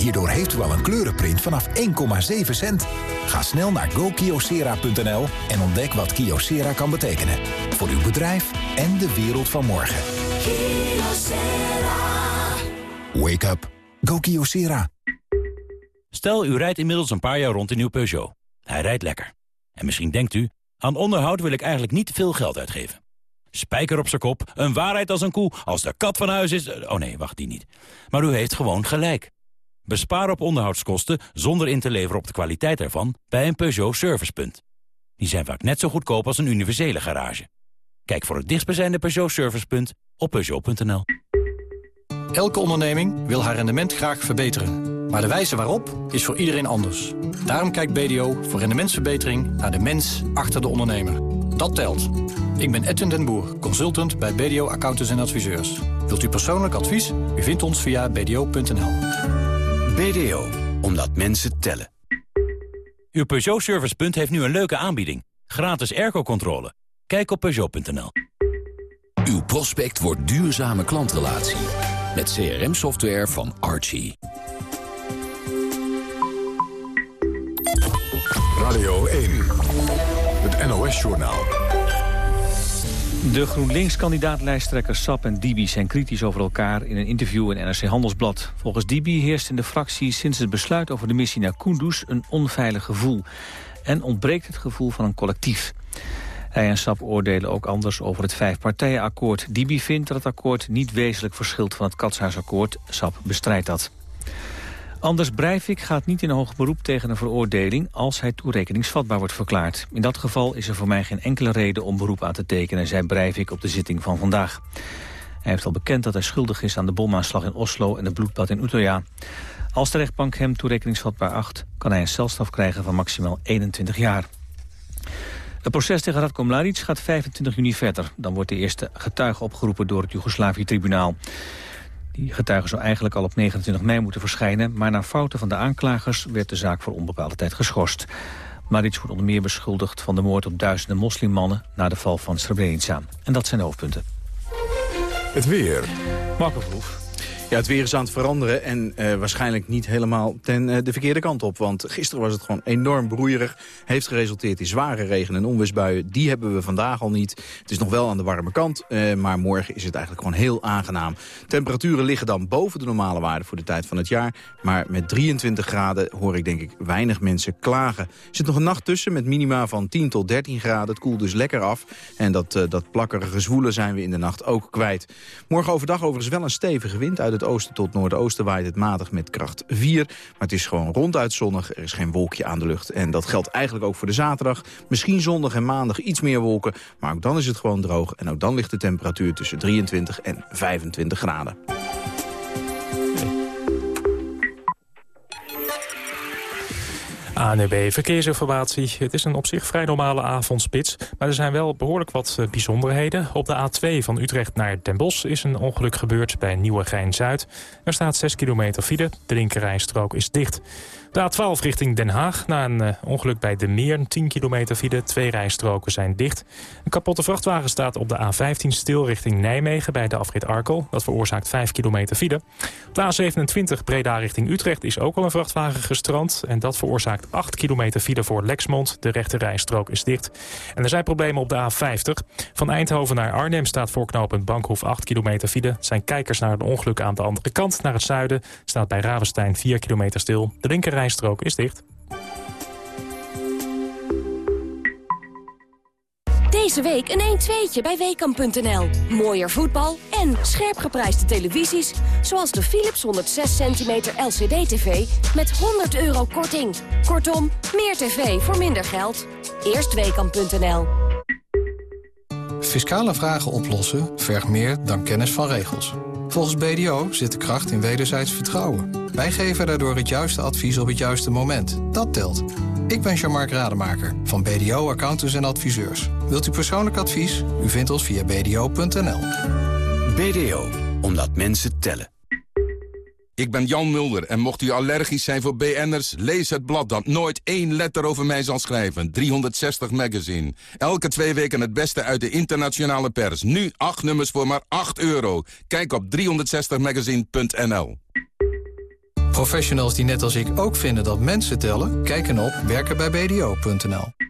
Hierdoor heeft u al een kleurenprint vanaf 1,7 cent. Ga snel naar gokiosera.nl en ontdek wat Kiosera kan betekenen. Voor uw bedrijf en de wereld van morgen. Wake up. Go Kyocera.
Stel, u rijdt inmiddels een paar jaar rond in uw Peugeot. Hij rijdt lekker. En misschien denkt u, aan onderhoud wil ik eigenlijk niet veel geld uitgeven. Spijker op zijn kop, een waarheid als een koe, als de kat van huis is... Oh nee, wacht, die niet. Maar u heeft gewoon gelijk. Bespaar op onderhoudskosten zonder in te leveren op de kwaliteit ervan... bij een Peugeot Servicepunt. Die zijn vaak net zo goedkoop als een universele garage. Kijk voor het dichtstbijzijnde Peugeot Servicepunt op Peugeot.nl.
Elke onderneming wil haar rendement graag verbeteren. Maar de wijze waarop is voor iedereen anders. Daarom kijkt BDO voor rendementsverbetering naar de mens achter de ondernemer. Dat telt. Ik ben Edwin den Boer, consultant bij BDO Accountants en Adviseurs. Wilt u persoonlijk advies? U vindt ons via bdo.nl.
BDO, omdat mensen tellen. Uw Peugeot Servicepunt heeft nu een leuke aanbieding. Gratis airco-controle. Kijk op Peugeot.nl.
Uw prospect wordt duurzame klantrelatie. Met CRM-software van Archie.
Radio 1, het NOS-journaal.
De GroenLinks-kandidaat-lijsttrekkers Sap en Dibi zijn kritisch over elkaar in een interview in NRC Handelsblad. Volgens Dibi heerst in de fractie sinds het besluit over de missie naar Kunduz een onveilig gevoel. En ontbreekt het gevoel van een collectief. Hij en Sap oordelen ook anders over het vijfpartijenakkoord. Dibi vindt dat het akkoord niet wezenlijk verschilt van het Katshuisakkoord. Sap bestrijdt dat. Anders Breivik gaat niet in hoog beroep tegen een veroordeling als hij toerekeningsvatbaar wordt verklaard. In dat geval is er voor mij geen enkele reden om beroep aan te tekenen, zei Breivik op de zitting van vandaag. Hij heeft al bekend dat hij schuldig is aan de bomaanslag in Oslo en de bloedbad in Utøya. Als de rechtbank hem toerekeningsvatbaar acht, kan hij een celstraf krijgen van maximaal 21 jaar. Het proces tegen Radko Mladic gaat 25 juni verder. Dan wordt de eerste getuige opgeroepen door het Joegoslavië-tribunaal. Die getuige zou eigenlijk al op 29 mei moeten verschijnen... maar na fouten van de aanklagers werd de zaak voor onbepaalde tijd geschorst. Mladic wordt onder meer beschuldigd van de moord op duizenden moslimmannen... na de val van Srebrenica. En dat zijn de hoofdpunten.
Het weer.
Marco Verhoef.
Ja, het weer is aan het veranderen en uh, waarschijnlijk niet helemaal ten uh, de verkeerde kant op. Want gisteren was het gewoon enorm broeierig. Heeft geresulteerd in zware regen- en onweersbuien. Die hebben we vandaag al niet. Het is nog wel aan de warme kant, uh, maar morgen is het eigenlijk gewoon heel aangenaam. Temperaturen liggen dan boven de normale waarde voor de tijd van het jaar. Maar met 23 graden hoor ik denk ik weinig mensen klagen. Er zit nog een nacht tussen met minima van 10 tot 13 graden. Het koelt dus lekker af. En dat, dat plakkerige zwoelen zijn we in de nacht ook kwijt. Morgen overdag overigens wel een stevige wind uit het oosten tot noordoosten waait het matig met kracht 4. Maar het is gewoon ronduit zonnig. Er is geen wolkje aan de lucht. En dat geldt eigenlijk ook voor de zaterdag. Misschien zondag en maandag iets meer wolken. Maar ook dan is het gewoon droog. En ook dan ligt de temperatuur tussen 23 en 25 graden.
ANUB Verkeersinformatie. Het is een op zich vrij normale avondspits. Maar er zijn wel behoorlijk wat eh, bijzonderheden. Op de A2 van Utrecht naar Den Bosch is een ongeluk gebeurd bij Nieuwegein-Zuid. Er staat 6 kilometer file. De linkerrijstrook is dicht. De A12 richting Den Haag. Na een uh, ongeluk bij De Meer, 10 kilometer file. Twee rijstroken zijn dicht. Een kapotte vrachtwagen staat op de A15 stil richting Nijmegen... bij de afrit Arkel. Dat veroorzaakt 5 kilometer file. Op de A27 Breda richting Utrecht is ook al een vrachtwagen gestrand. En dat veroorzaakt 8 kilometer file voor Lexmond. De rechte rijstrook is dicht. En er zijn problemen op de A50. Van Eindhoven naar Arnhem staat voor knooppunt Bankhoef 8 kilometer file. zijn kijkers naar een ongeluk aan de andere kant. Naar het zuiden staat bij Ravenstein 4 kilometer stil. De linker rijstrook is dicht.
Deze week een 1-2'tje bij Weekamp.nl. Mooier voetbal en scherp geprijsde televisies... zoals de Philips 106 cm LCD-TV met 100 euro korting. Kortom, meer tv voor minder geld. Eerst Weekamp.nl.
Fiscale vragen oplossen vergt meer dan kennis van regels. Volgens BDO zit de kracht in wederzijds vertrouwen. Wij geven daardoor het juiste advies op het juiste moment. Dat telt. Ik ben Jean-Marc Rademaker van BDO Accountants en Adviseurs. Wilt u persoonlijk advies? U vindt ons via bdo.nl.
BDO, omdat mensen tellen.
Ik ben Jan Mulder en mocht u allergisch zijn voor BN'ers... lees het blad dat nooit één letter over mij zal schrijven. 360 Magazine. Elke twee weken het beste uit de internationale pers. Nu acht nummers voor maar 8 euro. Kijk op 360magazine.nl.
Professionals die net als ik ook vinden dat mensen tellen... kijken op werkenbijbdo.nl.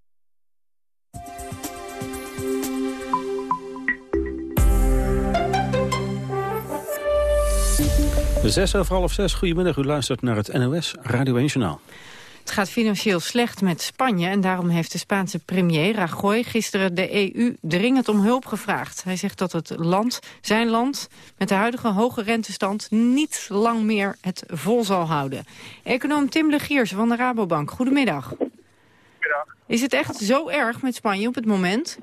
Zes over half zes, goedemiddag. U luistert naar het NOS Radio 1 Journaal.
Het gaat financieel slecht met Spanje en daarom heeft de Spaanse premier Rajoy gisteren de EU dringend om hulp gevraagd. Hij zegt dat het land, zijn land, met de huidige hoge rentestand niet lang meer het vol zal houden. Econoom Tim Legiers van de Rabobank, goedemiddag.
Goedemiddag.
Is het echt zo erg met Spanje op het moment?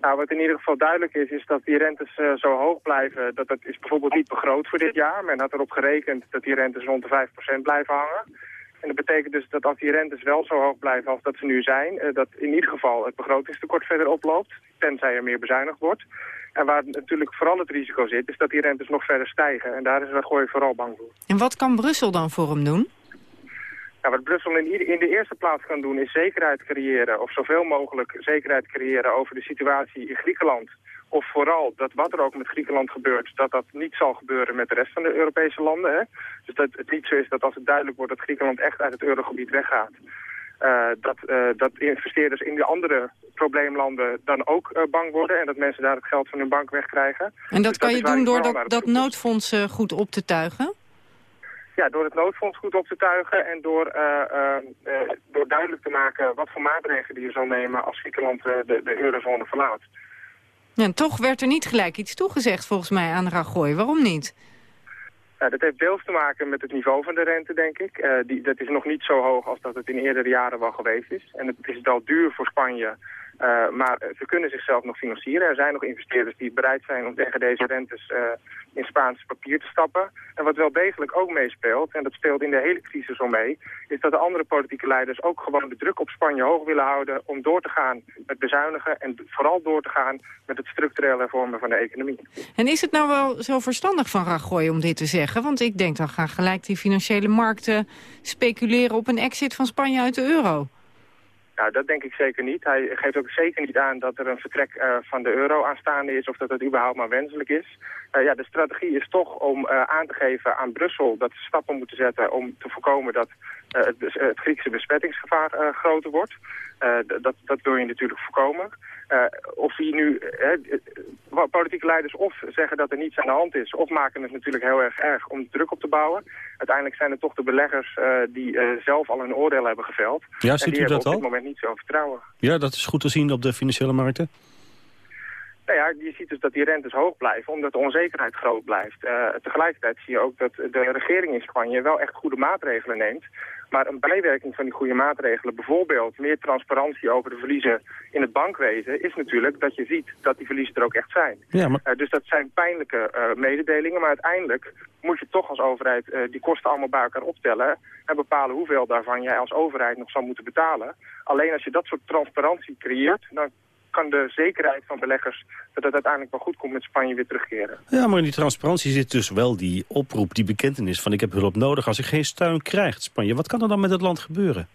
Nou, wat in ieder geval duidelijk is, is dat die rentes uh, zo hoog blijven. Dat het is bijvoorbeeld niet begroot voor dit jaar. Men had erop gerekend dat die rentes rond de 5% blijven hangen. En dat betekent dus dat als die rentes wel zo hoog blijven als dat ze nu zijn... Uh, dat in ieder geval het begrotingstekort verder oploopt, tenzij er meer bezuinigd wordt. En waar natuurlijk vooral het risico zit, is dat die rentes nog verder stijgen. En daar is Rajoy vooral bang voor.
En wat kan Brussel dan voor hem doen?
Wat Brussel in, in, de eerste plaats kan doen is zekerheid creëren, of zoveel mogelijk zekerheid creëren over de situatie in Griekenland. Of vooral dat wat er ook met Griekenland gebeurt, dat dat niet zal gebeuren met de rest van de Europese landen. Hè? Dus dat het niet zo is dat als het duidelijk wordt dat Griekenland echt uit het eurogebied weggaat, uh, dat, uh, dat investeerders in de andere probleemlanden dan ook uh, bang worden en dat mensen daar het geld van hun bank wegkrijgen.
En dat
dus
kan je doen door dat, dat noodfonds goed op te tuigen?
Ja, door het noodfonds goed op te tuigen en door, uh, uh, uh, door duidelijk te maken wat voor maatregelen je zal nemen als Griekenland de, de eurozone verlaat.
En toch werd er niet gelijk iets toegezegd volgens mij aan Rajoy. Waarom niet?
Nou, dat heeft deels te maken met het niveau van de rente, denk ik. die, dat is nog niet zo hoog als dat het in eerdere jaren wel geweest is. En het is wel duur voor Spanje maar ze kunnen zichzelf nog financieren. Er zijn nog investeerders die bereid zijn om tegen deze rentes uh, in Spaans papier te stappen. En wat wel degelijk ook meespeelt, en dat speelt in de hele crisis al mee... is dat de andere politieke leiders ook gewoon de druk op Spanje hoog willen houden... om door te gaan met bezuinigen en vooral door te gaan met het structureel hervormen van de economie.
En is het nou wel zo verstandig van Rajoy om dit te zeggen? Want ik denk dan gaan gelijk die financiële markten speculeren op een exit van Spanje uit de euro.
Nou, dat denk ik zeker niet. Hij geeft ook zeker niet aan dat er een vertrek uh, van de euro aanstaande is... of dat het überhaupt maar wenselijk is. Uh, ja, de strategie is toch om uh, aan te geven aan Brussel... dat ze stappen moeten zetten om te voorkomen dat het, het, Griekse besmettingsgevaar groter wordt. dat, dat wil je natuurlijk voorkomen. Of die nu, politieke leiders of zeggen dat er niets aan de hand is... of maken het natuurlijk heel erg erg om druk op te bouwen. Uiteindelijk zijn het toch de beleggers die zelf al hun oordeel hebben geveld.
Ja, ziet u dat
op
al?
dit moment niet zo vertrouwen.
Ja, dat is goed te zien op de financiële markten.
Nou ja, je ziet dus dat die rentes hoog blijven, omdat de onzekerheid groot blijft. Tegelijkertijd zie je ook dat de regering in Spanje wel echt goede maatregelen neemt Maar een bijwerking van die goede maatregelen, bijvoorbeeld meer transparantie over de verliezen in het bankwezen, is natuurlijk dat je ziet dat die verliezen er ook echt zijn.
Ja, maar...
Uh, dus dat zijn pijnlijke uh, mededelingen, maar uiteindelijk moet je toch als overheid uh, die kosten allemaal bij elkaar optellen en bepalen hoeveel daarvan jij als overheid nog zal moeten betalen. Alleen als je dat soort transparantie creëert, dan kan de zekerheid van beleggers dat het uiteindelijk wel goed komt met Spanje weer terugkeren.
Ja, maar in die transparantie zit dus wel die oproep, die bekentenis van ik heb hulp nodig als ik geen steun krijg, Spanje. Wat kan er dan met het land gebeuren?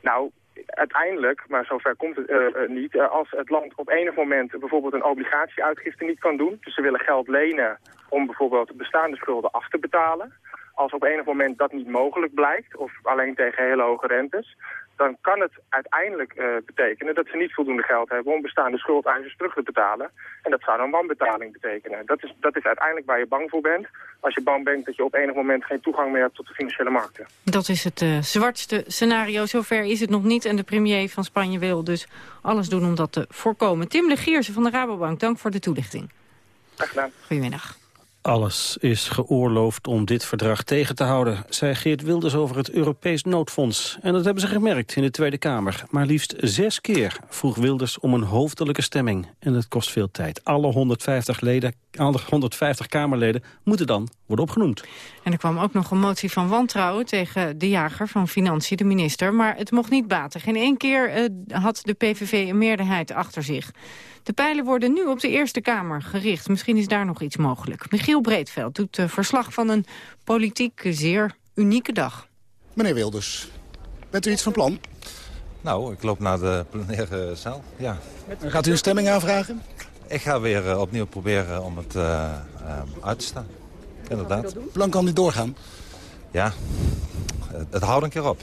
Nou, uiteindelijk, maar zover komt het uh, uh, niet, uh, als het land op enig moment bijvoorbeeld een obligatieuitgifte niet kan doen, dus ze willen geld lenen om bijvoorbeeld bestaande schulden af te betalen, als op enig moment dat niet mogelijk blijkt, of alleen tegen hele hoge rentes, dan kan het uiteindelijk uh, betekenen dat ze niet voldoende geld hebben om bestaande schuldeisers terug te betalen. En dat zou dan wanbetaling betekenen. Dat is, dat is uiteindelijk waar je bang voor bent. Als je bang bent dat je op enig moment geen toegang meer hebt tot de financiële markten.
Dat is het uh, zwartste scenario. Zover is het nog niet. En de premier van Spanje wil dus alles doen om dat te voorkomen. Tim de Gierse van de Rabobank, dank voor de toelichting.
Graag gedaan.
Goedemiddag.
Alles is geoorloofd om dit verdrag tegen te houden, zei Geert Wilders over het Europees noodfonds. En dat hebben ze gemerkt in de Tweede Kamer. Maar liefst zes keer vroeg Wilders om een hoofdelijke stemming. En dat kost veel tijd. Alle 150, leden, alle 150 Kamerleden moeten dan worden opgenoemd.
En er kwam ook nog een motie van wantrouwen tegen de jager van Financiën, de minister. Maar het mocht niet baten. Geen één keer uh, had de PVV een meerderheid achter zich. De pijlen worden nu op de Eerste Kamer gericht. Misschien is daar nog iets mogelijk. Michiel Breedveld doet uh, verslag van een politiek zeer unieke dag.
Meneer Wilders, bent u iets van plan?
Nou, ik loop naar de plenaire zaal, ja.
En gaat u een stemming aanvragen?
Ik ga weer uh, opnieuw proberen om het uh, uh, uit te staan. Inderdaad.
Hoe lang kan dit doorgaan?
Ja, het, het houdt een keer op.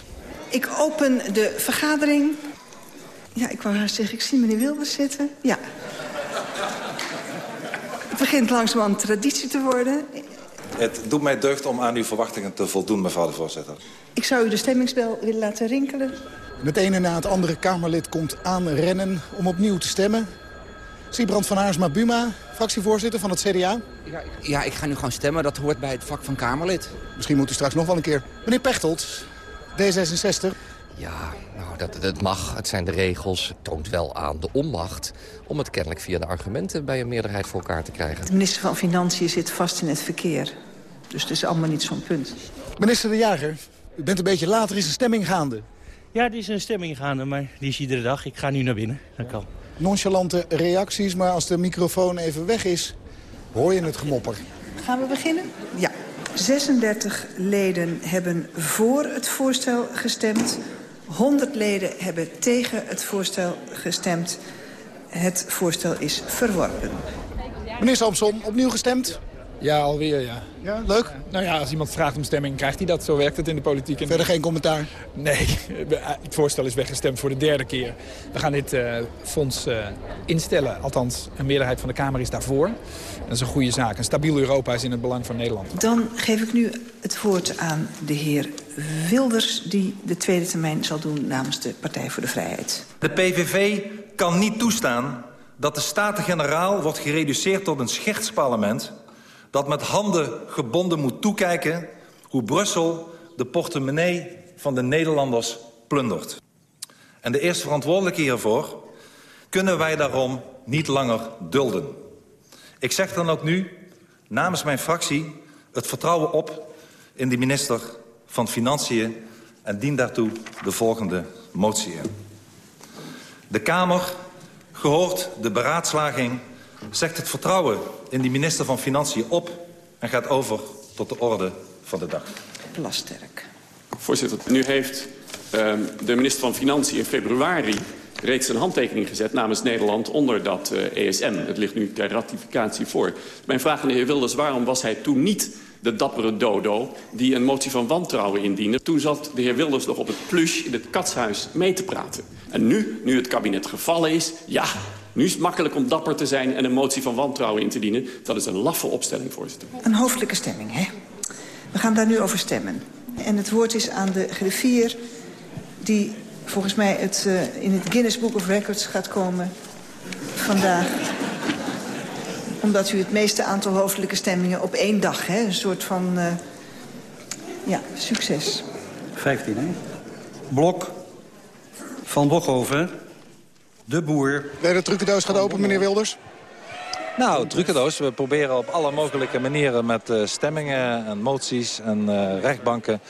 Ik open de vergadering. Ja, ik wou haar zeggen, ik zie meneer Wilders zitten. Ja. Het begint langzaam traditie te worden.
Het doet mij deugd om aan uw verwachtingen te voldoen, mevrouw de voorzitter.
Ik zou u de stemmingsbel willen laten rinkelen.
En het ene na het andere Kamerlid komt aanrennen om opnieuw te stemmen. Siebrand van Aarsma-Buma, fractievoorzitter van het CDA.
Ja, ja, ik ga nu gewoon stemmen. Dat hoort bij het vak van Kamerlid.
Misschien moet u straks nog wel een keer. Meneer Pechtold, D66.
Ja, nou, dat, dat mag. Het zijn de regels. Het toont wel aan de onmacht om het kennelijk via de argumenten bij een meerderheid voor elkaar te krijgen.
De minister van Financiën zit vast in het verkeer. Dus het is allemaal niet zo'n punt.
Minister De Jager, u bent een beetje later, is een stemming gaande.
Ja, er is een stemming gaande, maar die is iedere dag. Ik ga nu naar binnen. Dat kan.
Nonchalante reacties, maar als de microfoon even weg is, hoor je het gemopper.
Gaan we beginnen? Ja. 36 leden hebben voor het voorstel gestemd. 100 leden hebben tegen het voorstel gestemd. Het voorstel is verworpen.
Meneer Samson, opnieuw gestemd?
Ja, alweer, ja.
Ja, leuk?
Nou ja, als iemand vraagt om stemming, krijgt hij dat. Zo werkt het in de politiek.
Verder geen commentaar?
Nee, het voorstel is weggestemd voor de derde keer. We gaan dit uh, fonds uh, instellen. Althans, een meerderheid van de Kamer is daarvoor. Dat is een goede zaak. Een stabiel Europa is in het belang van Nederland.
Dan geef ik nu het woord aan de heer Wilders... die de tweede termijn zal doen namens de Partij voor de Vrijheid.
De PVV kan niet toestaan dat de Staten-Generaal wordt gereduceerd tot een schertsparlement dat met handen gebonden moet toekijken... hoe Brussel de portemonnee van de Nederlanders plundert. En de eerste verantwoordelijke hiervoor kunnen wij daarom niet langer dulden. Ik zeg dan ook nu, namens mijn fractie, het vertrouwen op... in de minister van Financiën en dien daartoe de volgende motie in. De Kamer, gehoord de beraadslaging zegt het vertrouwen in die minister van Financiën op... en gaat over tot de orde van de dag.
Plasterk.
Voorzitter, nu heeft uh, de minister van Financiën in februari reeds een handtekening gezet namens Nederland onder dat uh, ESM. Het ligt nu ter ratificatie voor. Mijn vraag aan de heer Wilders, waarom was hij toen niet de dappere dodo die een motie van wantrouwen indiende? Toen zat de heer Wilders nog op het plush in het katshuis mee te praten. En nu, nu het kabinet gevallen is, ja, nu is het makkelijk om dapper te zijn en een motie van wantrouwen in te dienen. Dat is een laffe opstelling, voorzitter.
Een hoofdelijke stemming, hè? We gaan daar nu over stemmen. En het woord is aan de griffier die volgens mij het, uh, in het Guinness Book of Records gaat komen vandaag. Omdat u het meeste aantal hoofdelijke stemmingen op één dag, hè? Een soort van... Uh, Ja, succes.
15, hè? Blok van Bokhoven. De boer.
Ben de trucendoos gaat open, meneer Wilders?
Nou, trucendoos. We proberen op alle mogelijke manieren met uh, stemmingen en moties en uh, rechtbanken...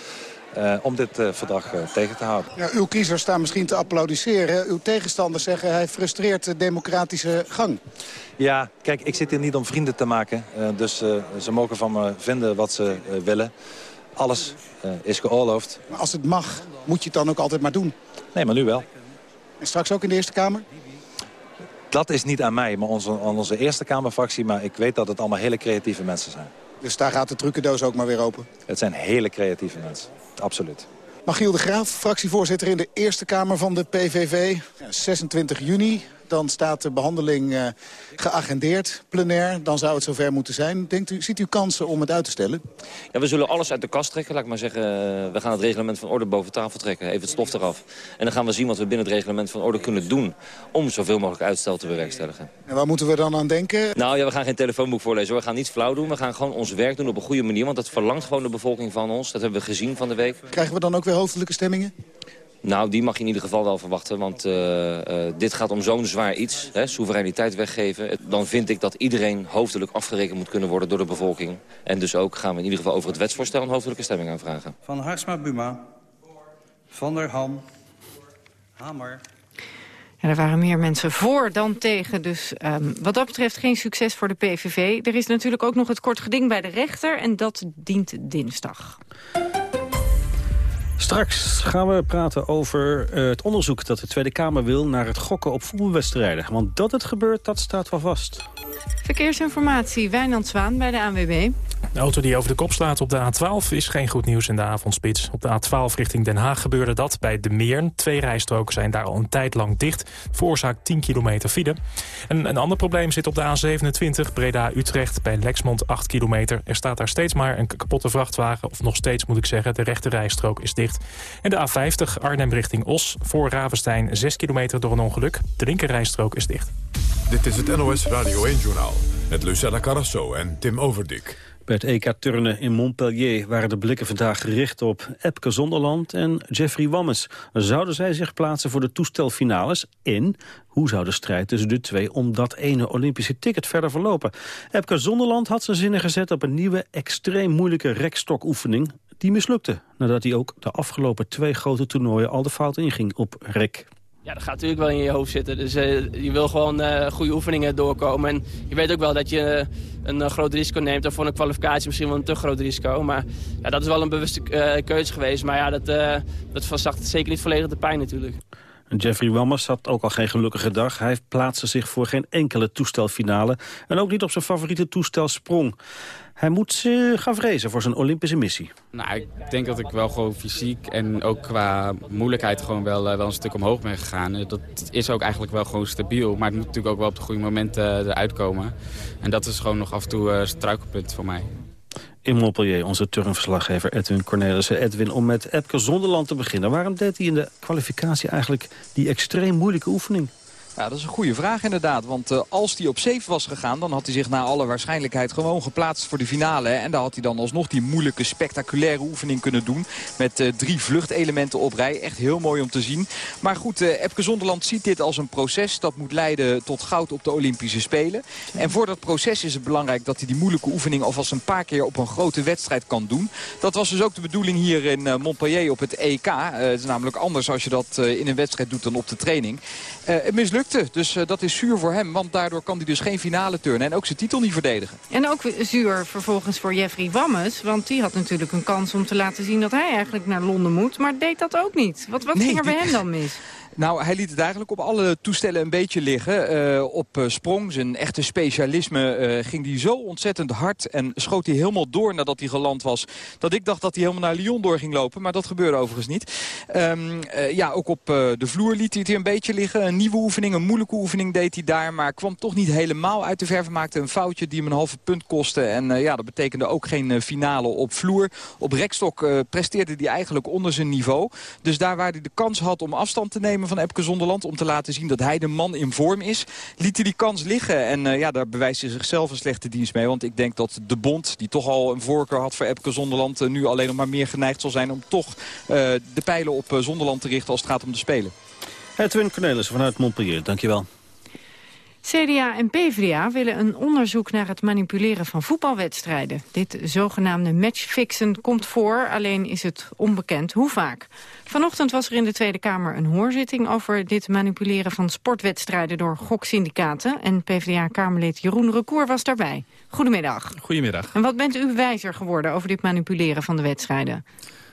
Uh, om dit verdrag tegen te houden.
Ja, uw kiezers staan misschien te applaudisseren. Uw tegenstanders zeggen hij frustreert de democratische gang.
Ja, kijk, ik zit hier niet om vrienden te maken. dus ze mogen van me vinden wat ze willen. Alles is geoorloofd.
Maar als het mag, moet je het dan ook altijd maar doen?
Nee, maar nu wel.
En straks ook in de Eerste Kamer?
Dat is niet aan mij, maar onze, aan onze Eerste Kamerfractie. Maar ik weet dat het allemaal hele creatieve mensen zijn.
Dus daar gaat de trucendoos ook maar weer open?
Het zijn hele creatieve mensen, absoluut.
Magiel de Graaf, fractievoorzitter in de Eerste Kamer van de PVV. 26 juni, dan staat de behandeling uh, geagendeerd, plenair. Dan zou het zover moeten zijn. Denkt u, ziet u kansen om het uit te stellen?
Ja, we zullen alles uit de kast trekken. Laat ik maar zeggen, eh, we gaan het reglement van orde boven tafel trekken. Even het stof eraf. En dan gaan we zien wat we binnen het reglement van orde kunnen doen... om zoveel mogelijk uitstel te bewerkstelligen.
En waar moeten we dan aan denken?
Nou ja, we gaan geen telefoonboek voorlezen. We gaan niets flauw doen. We gaan gewoon ons werk doen op een goede manier. Want dat verlangt gewoon de bevolking van ons. Dat hebben we gezien van de week.
Krijgen we dan ook weer hoofdelijke stemmingen?
Nou, die mag je in ieder geval wel verwachten. Want uh, uh, dit gaat om zo'n zwaar iets. Hè, soevereiniteit weggeven. Dan vind ik dat iedereen hoofdelijk afgerekend moet kunnen worden door de bevolking. En dus ook gaan we in ieder geval over het wetsvoorstel een hoofdelijke stemming aanvragen.
Van Harsma Buma. Van der Ham. Hamer.
Ja, er waren meer mensen voor dan tegen. Dus um, wat dat betreft geen succes voor de PVV. Er is natuurlijk ook nog het kort geding bij de rechter. En dat dient dinsdag.
Straks gaan we praten over uh, het onderzoek dat de Tweede Kamer wil... naar het gokken op voetbalwedstrijden. Want dat het gebeurt, dat staat wel vast.
Verkeersinformatie, Wijnand Zwaan bij de ANWB.
De auto die over de kop slaat op de A12 is geen goed nieuws in de avondspits. Op de A12 richting Den Haag gebeurde dat bij De Meern. Twee rijstroken zijn daar al een tijd lang dicht. Veroorzaakt 10 kilometer file. En een ander probleem zit op de A27 Breda-Utrecht bij Lexmond 8 kilometer. Er staat daar steeds maar een kapotte vrachtwagen. Of nog steeds moet ik zeggen, de rechte rijstrook is dicht. En de A50 Arnhem richting Os voor Ravenstein 6 kilometer door een ongeluk. De linker rijstrook is dicht.
Dit is het NOS Radio 1-journaal met Lucella Carrasso en Tim Overdik.
Bij het EK Turnen in Montpellier waren de blikken vandaag gericht op Epke Zonderland en Jeffrey Wammes. Zouden zij zich plaatsen voor de toestelfinales? En hoe zou de strijd tussen de twee om dat ene Olympische ticket verder verlopen? Epke Zonderland had zijn zinnen gezet op een nieuwe, extreem moeilijke rekstokoefening. Die mislukte, nadat hij ook de afgelopen twee grote toernooien al de fout inging op rek.
Ja, dat gaat natuurlijk wel in je hoofd zitten. Dus uh, je wil gewoon uh, goede oefeningen doorkomen. En je weet ook wel dat je uh, een groot risico neemt. Of voor een kwalificatie misschien wel een te groot risico. Maar ja, dat is wel een bewuste keuze geweest. Maar ja, dat, dat verzacht zeker niet volledig de pijn natuurlijk.
Jeffrey Wammers had ook al geen gelukkige dag. Hij plaatste zich voor geen enkele toestelfinale. En ook niet op zijn favoriete toestel sprong. Hij moet uh, gaan vrezen voor zijn Olympische missie.
Nou, ik denk dat ik wel gewoon fysiek en ook qua moeilijkheid gewoon wel, uh, wel een stuk omhoog ben gegaan. Uh, dat is ook eigenlijk wel gewoon stabiel. Maar het moet natuurlijk ook wel op de goede momenten eruit komen. En dat is gewoon nog af en toe een struikelpunt voor mij.
In Montpellier, onze turnverslaggever Edwin Cornelissen. Edwin, om met Epke Zonderland te beginnen. Waarom deed hij in de kwalificatie eigenlijk die extreem moeilijke oefening?
Ja, dat is een goede vraag inderdaad. Want uh, als hij op safe was gegaan... dan had hij zich naar alle waarschijnlijkheid gewoon geplaatst voor de finale. En daar had hij dan alsnog die moeilijke, spectaculaire oefening kunnen doen. Met uh, drie vluchtelementen op rij. Echt heel mooi om te zien. Maar goed, uh, Epke Zonderland ziet dit als een proces. Dat moet leiden tot goud op de Olympische Spelen. En voor dat proces is het belangrijk dat hij die moeilijke oefening... alvast een paar keer op een grote wedstrijd kan doen. Dat was dus ook de bedoeling hier in Montpellier op het EK. het is namelijk anders als je dat in een wedstrijd doet dan op de training. het mislukt dus uh, dat is zuur voor hem. Want daardoor kan hij dus geen finale turnen. En ook zijn titel niet verdedigen.
En ook zuur vervolgens voor Jeffrey Wammes. Want die had natuurlijk een kans om te laten zien dat hij eigenlijk naar Londen moet. Maar deed dat ook niet. Wat, wat nee, ging er bij hem dan mis?
Nou, hij liet het eigenlijk op alle toestellen een beetje liggen. Uh, op uh, sprong, zijn echte specialisme, uh, ging hij zo ontzettend hard... en schoot hij helemaal door nadat hij geland was... dat ik dacht dat hij helemaal naar Lyon door ging lopen. Maar dat gebeurde overigens niet. Um, ja, ook op de vloer liet hij het een beetje liggen. Een nieuwe oefening, een moeilijke oefening deed hij daar... maar kwam toch niet helemaal uit de verf. Maakte een foutje die hem een halve punt kostte. En ja, dat betekende ook geen finale op vloer. Op rekstok presteerde hij eigenlijk onder zijn niveau. Dus daar waar hij de kans had om afstand te nemen van Epke Zonderland... om te laten zien dat hij de man in vorm is. Liet hij die kans liggen en uh, ja, daar bewijst hij zichzelf een slechte dienst mee. Want ik denk dat de bond, die toch al een voorkeur had voor Epke Zonderland... Uh, nu alleen nog maar meer geneigd zal zijn om toch uh, de pijlen op Zonderland te richten als het gaat om de Spelen.
Edwin Cornelissen vanuit Montpellier, dankjewel.
CDA en PvdA willen een onderzoek naar het manipuleren van voetbalwedstrijden. Dit zogenaamde matchfixen komt voor, alleen is het onbekend hoe vaak. Vanochtend was er in de Tweede Kamer een hoorzitting over dit manipuleren van sportwedstrijden door goksyndicaten. En PvdA-Kamerlid Jeroen Recour was daarbij. Goedemiddag.
Goedemiddag.
En wat bent u wijzer geworden over dit manipuleren van de wedstrijden?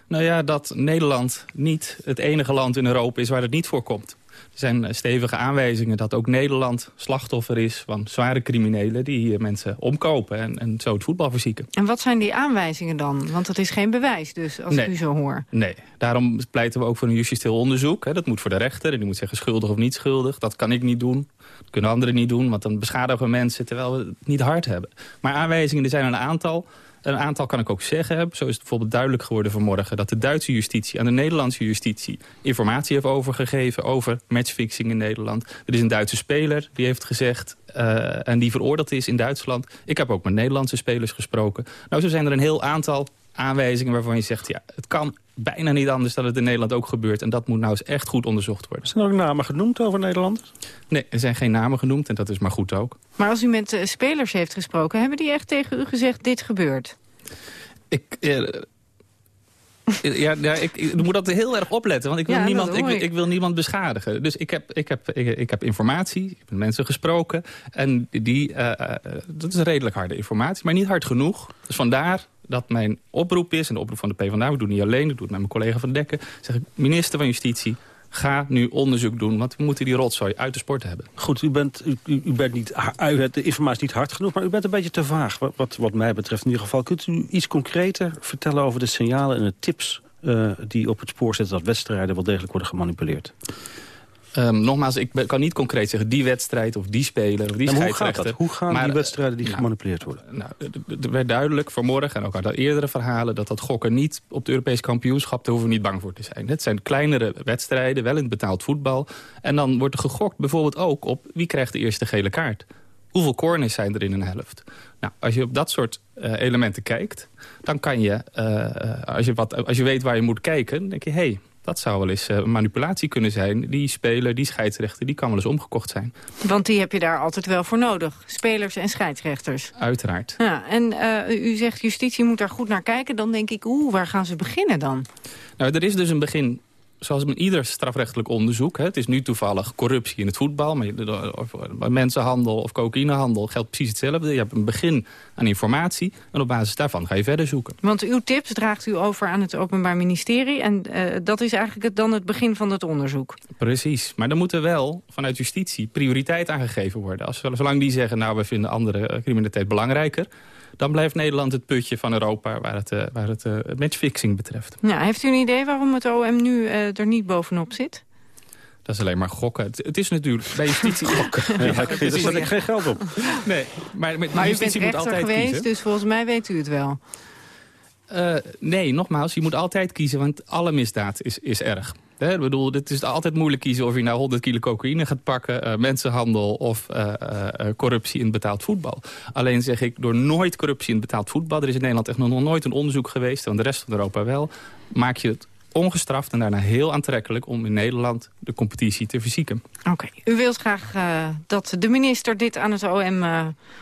Nou ja, dat Nederland niet het enige land in Europa is waar het niet voorkomt. Zijn eh, stevige aanwijzingen dat ook Nederland slachtoffer is van zware criminelen die mensen omkopen en, en zo het voetbal verzieken.
En wat zijn die aanwijzingen dan? Want dat is geen bewijs dus, als
nee.
ik u zo hoor.
Nee, daarom pleiten we ook voor een justitieel onderzoek. Dat moet voor de rechter en die moet zeggen schuldig of niet schuldig. Dat kan ik niet doen. Dat kunnen anderen niet doen, want dan beschadigen we mensen terwijl we het niet hard hebben. Maar aanwijzingen, er zijn een aantal. Een aantal kan ik ook zeggen. Zo is het bijvoorbeeld duidelijk geworden vanmorgen... dat de Duitse justitie aan de Nederlandse justitie informatie heeft overgegeven... over matchfixing in Nederland. Er is een Duitse speler die heeft gezegd... Uh, en die veroordeeld is in Duitsland. Ik heb ook met Nederlandse spelers gesproken. Nou, zo zijn er een heel aantal aanwijzingen waarvan je zegt... ja, het kan bijna niet anders dat het in Nederland ook gebeurt. En dat moet nou eens echt goed onderzocht worden.
Zijn er ook namen genoemd over Nederlanders?
Nee, er zijn geen namen genoemd en dat is maar goed ook.
Maar als u met uh, spelers heeft gesproken... hebben die echt tegen u gezegd dit gebeurt?
Ik... Uh, ja, ja ik, ik, moet dat heel erg opletten, want ik wil,
ja,
niemand, ik,
ik.
ik, wil niemand beschadigen. Dus ik heb, ik heb, ik, ik heb informatie, ik heb met mensen gesproken. En die, uh, uh, dat is redelijk harde informatie, maar niet hard genoeg. Dus vandaar dat mijn oproep is, en de oproep van de PvdA... we doen niet alleen, doe het met mijn collega Van Dekken... zeg ik, minister van Justitie, ga nu onderzoek doen, want we moeten die rotzooi uit de sport hebben.
Goed, u bent, u, u bent niet, de informatie is niet hard genoeg, maar u bent een beetje te vaag. Wat, wat, wat mij betreft in ieder geval. Kunt u iets concreter vertellen over de signalen en de tips... Uh, die op het spoor zetten dat wedstrijden wel degelijk worden gemanipuleerd?
Um, nogmaals, ik kan niet concreet zeggen die wedstrijd of die speler of die
nou,
scheidsrechter.
Hoe, hoe gaan
maar,
die wedstrijden die
nou,
gemanipuleerd worden?
Nou, er werd duidelijk vanmorgen en ook uit eerdere verhalen... dat dat gokken niet op het Europees kampioenschap, daar hoeven we niet bang voor te zijn. Het zijn kleinere wedstrijden, wel in het betaald voetbal. En dan wordt er gegokt bijvoorbeeld ook op wie krijgt de eerste gele kaart. Hoeveel corners zijn er in een helft? Nou, als je op dat soort uh, elementen kijkt, dan kan je, uh, als, je wat, als je weet waar je moet kijken... dan denk je, hé, hey, dat zou wel eens uh, manipulatie kunnen zijn. Die speler, die scheidsrechter, die kan wel eens omgekocht zijn.
Want die heb je daar altijd wel voor nodig. Spelers en scheidsrechters.
Uiteraard.
Ja, en uh, u zegt justitie moet daar goed naar kijken. Dan denk ik, oeh, waar gaan ze beginnen dan?
Nou, er is dus een begin zoals met ieder strafrechtelijk onderzoek... Hè, het is nu toevallig corruptie in het voetbal... maar of, of mensenhandel of cocaïnehandel geldt precies hetzelfde. Je hebt een begin aan informatie en op basis daarvan ga je verder zoeken.
Want uw tips draagt u over aan het Openbaar Ministerie... en uh, dat is eigenlijk het, dan het begin van het onderzoek.
Precies, maar dan moet er wel vanuit justitie prioriteit aangegeven worden. Als, zolang die zeggen, nou, we vinden andere criminaliteit belangrijker dan blijft Nederland het putje van Europa waar het, uh, waar het uh, matchfixing betreft.
Ja, heeft u een idee waarom het OM nu uh, er niet bovenop zit?
Dat is alleen maar gokken. Het, het is natuurlijk bij justitie gokken.
Ja, ja, daar zet ik geen geld op.
Nee, maar, maar,
maar
justitie
u bent
moet altijd
geweest,
kiezen.
dus volgens mij weet u het wel.
Uh, nee, nogmaals, je moet altijd kiezen, want alle misdaad is, is erg. Ik bedoel, het is altijd moeilijk kiezen of je nou 100 kilo cocaïne gaat pakken... Uh, mensenhandel of uh, uh, corruptie in betaald voetbal. Alleen zeg ik, door nooit corruptie in betaald voetbal... er is in Nederland echt nog nooit een onderzoek geweest, en de rest van Europa wel... maak je het ongestraft en daarna heel aantrekkelijk... om in Nederland de competitie te verzieken.
Oké, okay. u wilt graag dat de minister dit aan het OM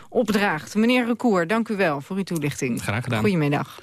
opdraagt. Meneer Recour, dank u wel voor uw toelichting.
Graag gedaan.
Goedemiddag.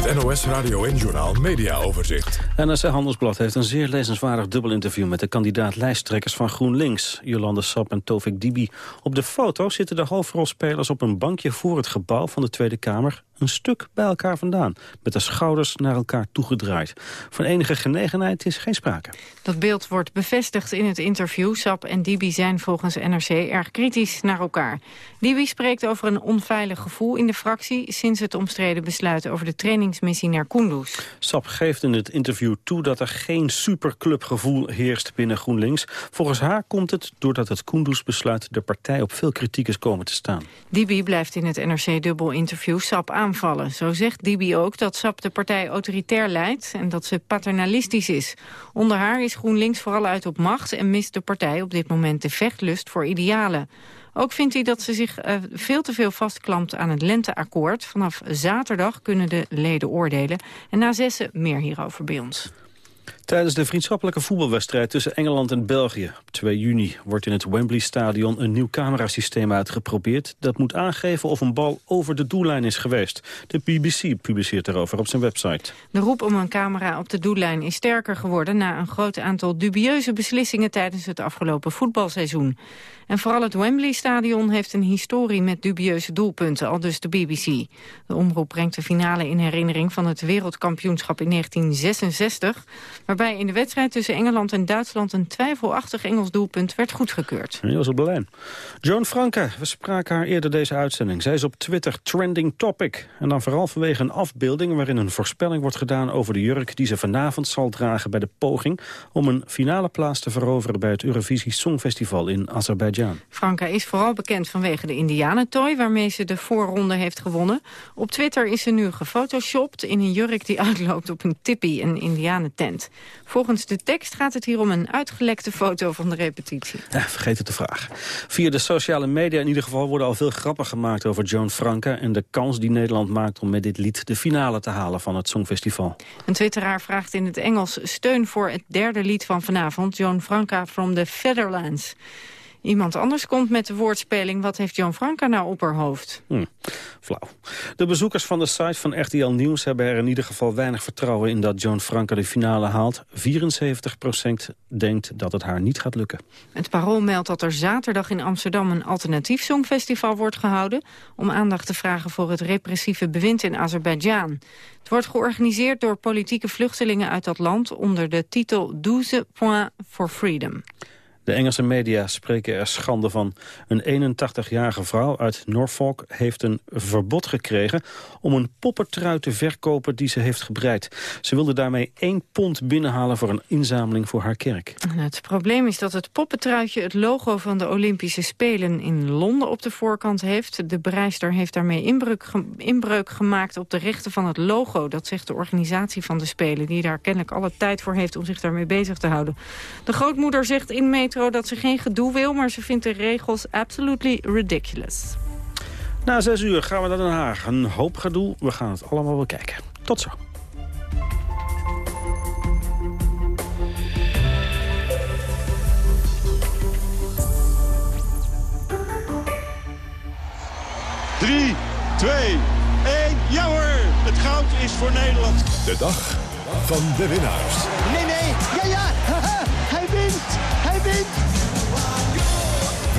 Het NOS Radio en Journaal Media Overzicht.
NRC Handelsblad heeft een zeer lezenswaardig dubbelinterview... met de kandidaat-lijsttrekkers van GroenLinks, Jolande Sap en Tovik Dibi. Op de foto zitten de hoofdrolspelers op een bankje voor het gebouw van de Tweede Kamer... een stuk bij elkaar vandaan, met de schouders naar elkaar toegedraaid. Van enige genegenheid is geen sprake.
Dat beeld wordt bevestigd in het interview. Sap en Dibi zijn volgens NRC erg kritisch naar elkaar. Dibi spreekt over een onveilig gevoel in de fractie... sinds het omstreden besluit over de trainingsmissie naar Kunduz.
Sap geeft in het interview toe dat er geen superclubgevoel heerst binnen GroenLinks. Volgens haar komt het doordat het Kunduz-besluit de partij op veel kritiek is komen te staan.
Dibi blijft in het NRC-dubbel interview Sap aan Zo zegt Dibi ook dat SAP de partij autoritair leidt en dat ze paternalistisch is. Onder haar is GroenLinks vooral uit op macht en mist de partij op dit moment de vechtlust voor idealen. Ook vindt hij dat ze zich uh, veel te veel vastklampt aan het lenteakkoord. Vanaf zaterdag kunnen de leden oordelen. En na zessen meer hierover bij ons.
Tijdens de vriendschappelijke voetbalwedstrijd tussen Engeland en België op 2 juni wordt in het Wembley Stadion een nieuw camerasysteem uitgeprobeerd. Dat moet aangeven of een bal over de doellijn is geweest. De BBC publiceert daarover op zijn website.
De roep om een camera op de doellijn is sterker geworden na een groot aantal dubieuze beslissingen tijdens het afgelopen voetbalseizoen. En vooral het Wembley-stadion heeft een historie met dubieuze doelpunten, al dus de BBC. De omroep brengt de finale in herinnering van het wereldkampioenschap in 1966... waarbij in de wedstrijd tussen Engeland en Duitsland een twijfelachtig Engels doelpunt werd goedgekeurd.
Je was op de lijn. Joan Franke, we spraken haar eerder deze uitzending. Zij is op Twitter trending topic. En dan vooral vanwege een afbeelding waarin een voorspelling wordt gedaan over de jurk die ze vanavond zal dragen bij de poging om een finale plaats te veroveren bij het Eurovisie Songfestival in Azerbeidzjan.
Franka is vooral bekend vanwege de indianentooi... waarmee ze de voorronde heeft gewonnen. Op Twitter is ze nu gefotoshopt in een jurk die uitloopt op een tippie, een indianentent. Volgens de tekst gaat het hier om een uitgelekte foto van de repetitie.
Ja, vergeet het te vragen. Via de sociale media in ieder geval worden al veel grappen gemaakt over Joan Franka... en de kans die Nederland maakt om met dit lied de finale te halen van het Songfestival.
Een twitteraar vraagt in het Engels steun voor het derde lied van vanavond... Joan Franka from the Featherlands. Iemand anders komt met de woordspeling... wat heeft Jan Franka nou op haar hoofd?
Hm, flauw. De bezoekers van de site van RTL Nieuws hebben er in ieder geval weinig vertrouwen in dat Joan Franka de finale haalt. 74% denkt dat het haar niet gaat lukken.
Het Parool meldt dat er zaterdag in Amsterdam een alternatief songfestival wordt gehouden... om aandacht te vragen voor het repressieve bewind in Azerbeidzjan. Het wordt georganiseerd door politieke vluchtelingen uit dat land onder de titel 12 Points for Freedom.
De Engelse media spreken er schande van. Een 81-jarige vrouw uit Norfolk heeft een verbod gekregen... om een poppentrui te verkopen die ze heeft gebreid. Ze wilde daarmee één pond binnenhalen voor een inzameling voor haar kerk.
Het probleem is dat het poppentruitje het logo van de Olympische Spelen in Londen op de voorkant heeft. De breister heeft daarmee inbreuk, inbreuk gemaakt op de rechten van het logo. Dat zegt de organisatie van de Spelen, die daar kennelijk alle tijd voor heeft om zich daarmee bezig te houden. De grootmoeder zegt in Metro dat ze geen gedoe wil... maar ze vindt de regels absolutely ridiculous.
Na zes uur gaan we naar Den Haag. Een hoop gedoe. We gaan het allemaal bekijken. Tot zo.
Drie, twee, één. Ja hoor, het goud is voor Nederland.
De dag van de winnaars.
Nee, nee,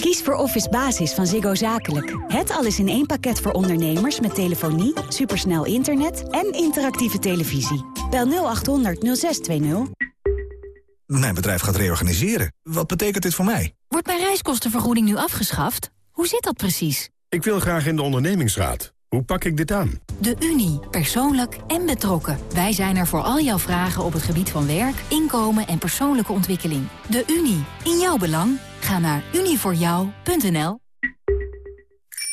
Kies voor Office Basis van Ziggo Zakelijk. Het alles in één pakket voor ondernemers met telefonie, supersnel internet en interactieve televisie. Bel 0800 0620.
Mijn bedrijf gaat reorganiseren. Wat betekent dit voor mij?
Wordt mijn reiskostenvergoeding nu afgeschaft? Hoe zit dat precies?
Ik wil graag in de ondernemingsraad.
Hoe pak ik dit aan?
De Unie. Persoonlijk en betrokken. Wij zijn er voor al jouw vragen op het gebied van werk, inkomen en persoonlijke ontwikkeling. De Unie. In jouw belang. Ga naar unievoorjou.nl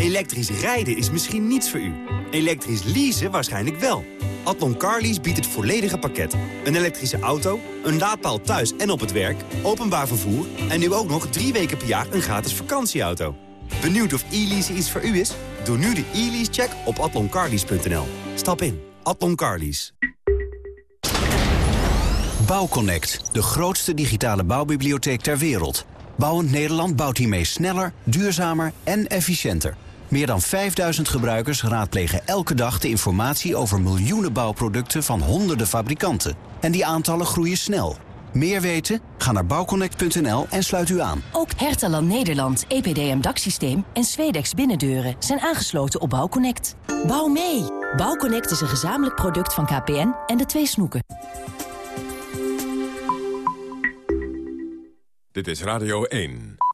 Elektrisch rijden is misschien niets voor u. Elektrisch leasen waarschijnlijk wel. Atlon Carlease biedt het volledige pakket. Een elektrische auto, een laadpaal thuis en op het werk, openbaar vervoer... en nu ook nog drie weken per jaar een gratis vakantieauto. Benieuwd of e-lease iets voor u is? Doe nu de e-lease-check op atloncarlease.nl. Stap in. Atlon Carlease.
Bouwconnect, de grootste digitale bouwbibliotheek ter wereld. Bouwend Nederland bouwt hiermee sneller, duurzamer en efficiënter. Meer dan 5000 gebruikers raadplegen elke dag de informatie over miljoenen bouwproducten van honderden fabrikanten. En die aantallen groeien snel. Meer weten? Ga naar bouwconnect.nl en sluit u aan.
Ook Hertaland Nederland, EPDM daksysteem en Zwedex binnendeuren zijn aangesloten op Bouwconnect. Bouw mee! Bouwconnect is een gezamenlijk product van KPN en de twee snoeken.
Dit is Radio 1.